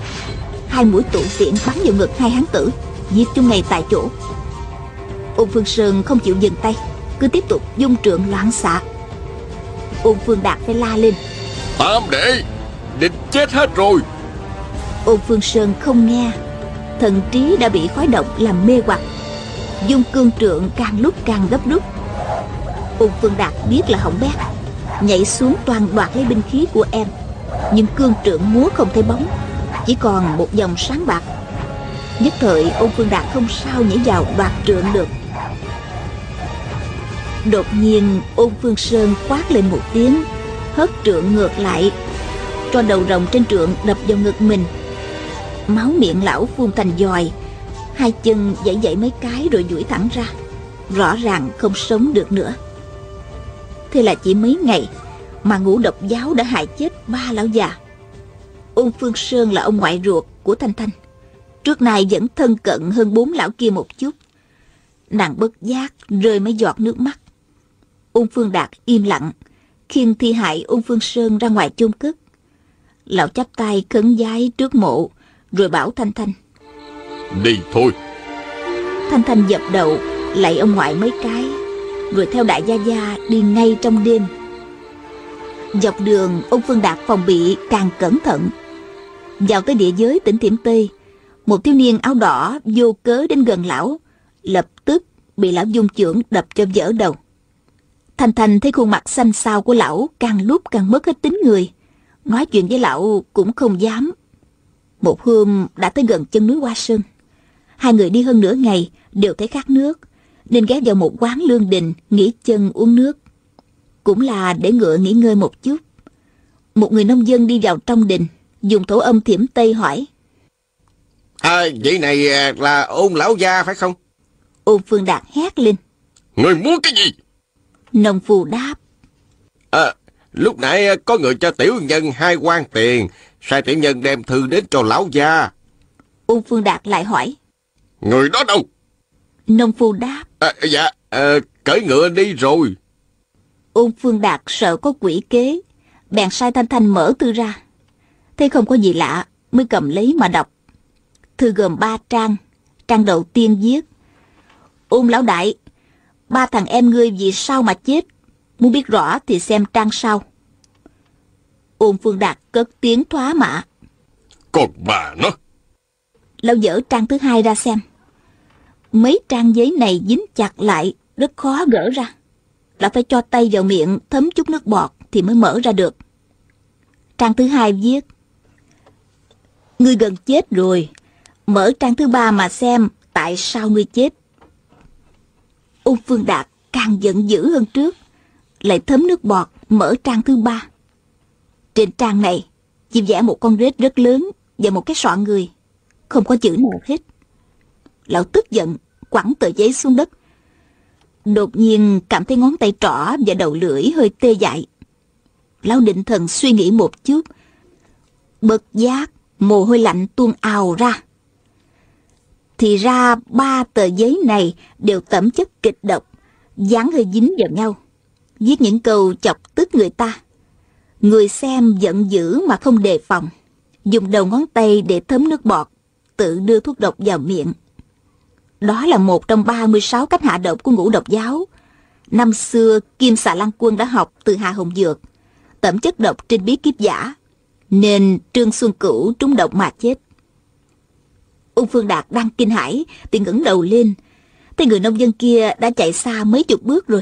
hai mũi tụ tiện bắn vào ngực hai hán tử, giết chung ngay tại chỗ. Ôn phương sơn không chịu dừng tay, cứ tiếp tục dung trượng loạn xạ ôn phương đạt phải la lên. Tam đệ định chết hết rồi. Ôn phương sơn không nghe. Thần trí đã bị khói độc làm mê hoặc. Dung cương trượng càng lúc càng gấp rút. Ôn phương đạt biết là hỏng bét. Nhảy xuống toàn đoạt lấy binh khí của em. Nhưng cương trượng múa không thấy bóng. Chỉ còn một dòng sáng bạc. Nhất thời ôn phương đạt không sao nhảy vào đoạt trượng được đột nhiên, ôn phương sơn quát lên một tiếng, hất trượng ngược lại. Cho đầu rồng trên trượng đập vào ngực mình. Máu miệng lão phun thành dòi. Hai chân dậy dậy mấy cái rồi duỗi thẳng ra. Rõ ràng không sống được nữa. Thế là chỉ mấy ngày mà ngũ độc giáo đã hại chết ba lão già. Ôn phương sơn là ông ngoại ruột của thanh thanh. Trước nay vẫn thân cận hơn bốn lão kia một chút. Nàng bất giác rơi mấy giọt nước mắt ôn phương đạt im lặng khiêng thi hại ôn phương sơn ra ngoài chôn cất. Lão chắp tay khấn giái trước mộ rồi bảo Thanh Thanh. Đi thôi. Thanh Thanh dập đầu Lạy ông ngoại mấy cái Rồi theo đại gia gia đi ngay trong đêm. Dọc đường ông Phương Đạt phòng bị càng cẩn thận. Vào tới địa giới tỉnh Thiểm Tây Một thiếu niên áo đỏ vô cớ đến gần lão Lập tức bị lão dung trưởng đập cho vỡ đầu Thanh Thanh thấy khuôn mặt xanh xao của lão càng lúc càng mất hết tính người Nói chuyện với lão cũng không dám một hôm đã tới gần chân núi Hoa Sơn. Hai người đi hơn nửa ngày đều thấy khát nước, nên ghé vào một quán lương đình nghỉ chân uống nước. Cũng là để ngựa nghỉ ngơi một chút. Một người nông dân đi vào trong đình, dùng thổ âm thiểm tây hỏi. À, vậy này à, là ôn lão gia phải không? Ôn Phương Đạt hét lên. Người muốn cái gì? Nông phù đáp. À, lúc nãy có người cho tiểu nhân hai quan tiền, sai tiểu nhân đem thư đến cho lão gia. Ôn Phương Đạt lại hỏi. Người đó đâu? Nông phu đáp. À, dạ, à, cởi ngựa đi rồi. Ôn Phương Đạt sợ có quỷ kế, bèn sai Thanh Thanh mở thư ra. Thấy không có gì lạ, mới cầm lấy mà đọc. Thư gồm ba trang, trang đầu tiên viết. Ôn lão đại, ba thằng em ngươi vì sao mà chết? Muốn biết rõ thì xem trang sau. Ôn Phương Đạt cất tiếng thoá mạ. Còn bà nó. Lão dở trang thứ hai ra xem. Mấy trang giấy này dính chặt lại, rất khó gỡ ra. là phải cho tay vào miệng thấm chút nước bọt thì mới mở ra được. Trang thứ hai viết Ngươi gần chết rồi, mở trang thứ ba mà xem tại sao ngươi chết. Ung Phương Đạt càng giận dữ hơn trước, lại thấm nước bọt mở trang thứ ba. Trên trang này, chỉ vẽ một con rết rất lớn và một cái sọ người, không có chữ nào hết. Lão tức giận, quẳng tờ giấy xuống đất. Đột nhiên cảm thấy ngón tay trỏ và đầu lưỡi hơi tê dại. Lão định thần suy nghĩ một chút. Bật giác, mồ hôi lạnh tuôn ào ra. Thì ra ba tờ giấy này đều tẩm chất kịch độc, dán hơi dính vào nhau. Viết những câu chọc tức người ta. Người xem giận dữ mà không đề phòng. Dùng đầu ngón tay để thấm nước bọt, tự đưa thuốc độc vào miệng. Đó là một trong 36 cách hạ độc của ngũ độc giáo. Năm xưa, Kim Xà Lan Quân đã học từ Hà Hồng Dược, tẩm chất độc trên bí kíp giả, nên Trương Xuân Cửu trúng độc mà chết. Ung Phương Đạt đang kinh hãi thì ngẩng đầu lên, thấy người nông dân kia đã chạy xa mấy chục bước rồi.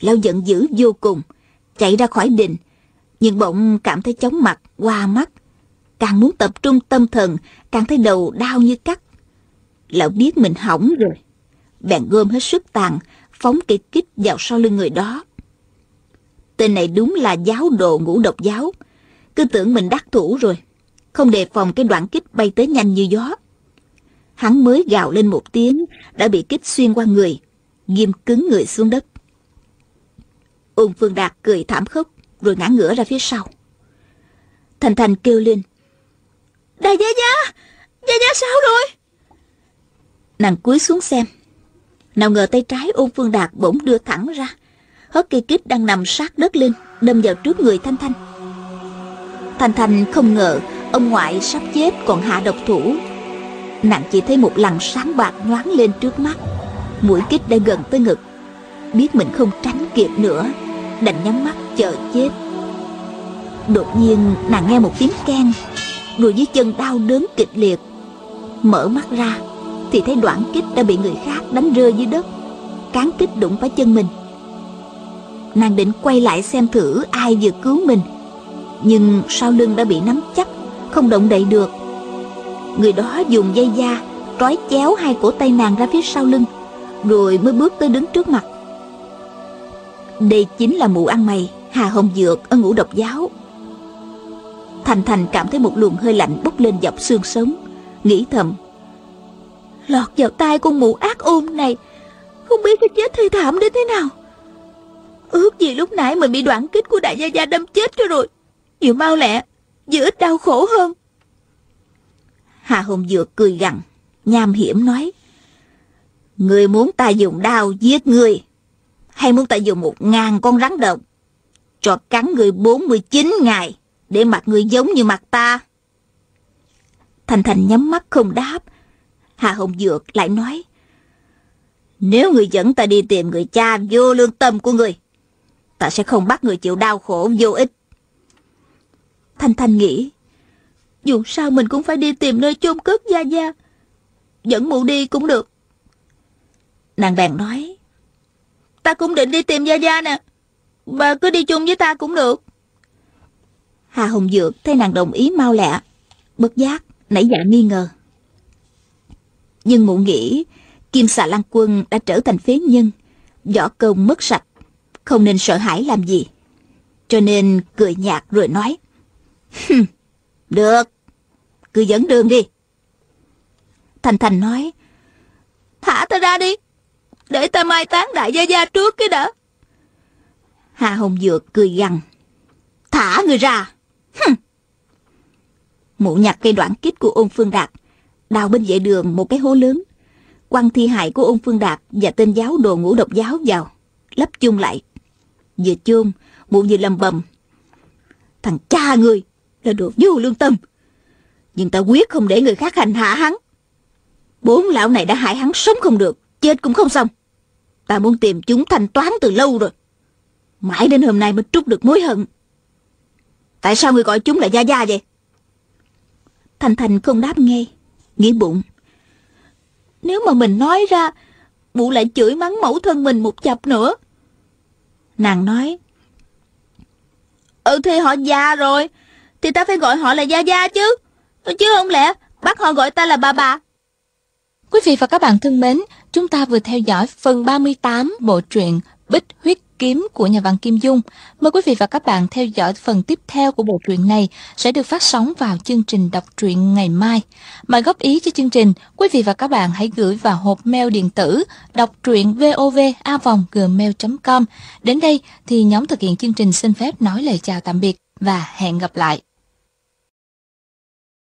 Lão giận dữ vô cùng, chạy ra khỏi đình, nhưng bỗng cảm thấy chóng mặt, qua mắt. Càng muốn tập trung tâm thần, càng thấy đầu đau như cắt. Lão biết mình hỏng rồi. Bèn gom hết sức tàn, phóng cây kích vào sau lưng người đó. Tên này đúng là giáo đồ ngũ độc giáo. Cứ tưởng mình đắc thủ rồi. Không đề phòng cái đoạn kích bay tới nhanh như gió. Hắn mới gào lên một tiếng, đã bị kích xuyên qua người, nghiêm cứng người xuống đất. Ôn Phương Đạt cười thảm khốc, rồi ngã ngửa ra phía sau. Thành Thành kêu lên. Đại gia gia! Gia gia sao rồi? Nàng cúi xuống xem. Nào ngờ tay trái ôn Phương Đạt bỗng đưa thẳng ra. Hất cây kích đang nằm sát đất lên, đâm vào trước người Thanh Thanh. Thanh Thanh không ngờ ông ngoại sắp chết còn hạ độc thủ. Nàng chỉ thấy một lằn sáng bạc nhoáng lên trước mắt. Mũi kích đã gần tới ngực. Biết mình không tránh kịp nữa, đành nhắm mắt chờ chết. Đột nhiên nàng nghe một tiếng keng, rồi dưới chân đau đớn kịch liệt. Mở mắt ra, thì thấy đoạn kích đã bị người khác đánh rơi dưới đất cán kích đụng phải chân mình nàng định quay lại xem thử ai vừa cứu mình nhưng sau lưng đã bị nắm chắc không động đậy được người đó dùng dây da, trói chéo hai cổ tay nàng ra phía sau lưng, rồi mới bước tới đứng trước mặt. Đây chính là mụ ăn mày, hà hồng dược ở ngũ độc giáo. Thành thành cảm thấy một luồng hơi lạnh bốc lên dọc xương sống, nghĩ thầm, lọt vào tay con mụ ác ôn này, không biết cái chết thê thảm đến thế nào. Ước gì lúc nãy mình bị đoạn kích của đại gia gia đâm chết cho rồi vừa mau lẹ vừa ít đau khổ hơn hà hồng dược cười gằn. Nham hiểm nói người muốn ta dùng đao giết người hay muốn ta dùng một ngàn con rắn độc cho cắn người 49 ngày để mặt người giống như mặt ta? Thành thành nhắm mắt không đáp. Hà Hồng Dược lại nói, Nếu người dẫn ta đi tìm người cha vô lương tâm của người, ta sẽ không bắt người chịu đau khổ vô ích. Thanh Thanh nghĩ, dù sao mình cũng phải đi tìm nơi chôn cất Gia Gia. Dẫn mụ đi cũng được. Nàng bèn nói, Ta cũng định đi tìm Gia Gia nè. Bà cứ đi chung với ta cũng được. Hà Hồng Dược thấy nàng đồng ý mau lẹ. Bất giác, nảy dạ nghi ngờ. Nhưng mụ nghĩ Kim xà lan quân đã trở thành phế nhân Võ công mất sạch Không nên sợ hãi làm gì Cho nên cười nhạt rồi nói Được cứ dẫn đường đi Thành Thành nói Thả ta ra đi Để ta mai táng đại gia gia trước cái đã Hà Hồng Dược cười gằn Thả người ra hừm. Mụ nhặt cây đoạn kích của ôn phương đạt đào bên vệ đường một cái hố lớn, quăng thi hài của ôn phương đạt và tên giáo đồ ngũ độc giáo vào, lấp chung lại. Vừa chôn, mụ vừa lầm bầm. Thằng cha người là đồ vô lương tâm. Nhưng ta quyết không để người khác hành hạ hắn. Bốn lão này đã hại hắn sống không được, chết cũng không xong. Ta muốn tìm chúng thanh toán từ lâu rồi. Mãi đến hôm nay mới trút được mối hận. Tại sao người gọi chúng là Gia Gia vậy? Thành Thành không đáp ngay nghĩ bụng. Nếu mà mình nói ra, mụ lại chửi mắng mẫu thân mình một chập nữa. Nàng nói, Ừ thì họ già rồi, thì ta phải gọi họ là Gia Gia chứ. Chứ không lẽ bác họ gọi ta là bà bà. Quý vị và các bạn thân mến, chúng ta vừa theo dõi phần 38 bộ truyện Bích Huyết Kiếm của nhà văn Kim Dung. Mời quý vị và các bạn theo dõi phần tiếp theo của bộ truyện này sẽ được phát sóng vào chương trình đọc truyện ngày mai. Mời góp ý cho chương trình, quý vị và các bạn hãy gửi vào hộp mail điện tử đọc truyện vovavonggmail.com. Đến đây thì nhóm thực hiện chương trình xin phép nói lời chào tạm biệt và hẹn gặp lại.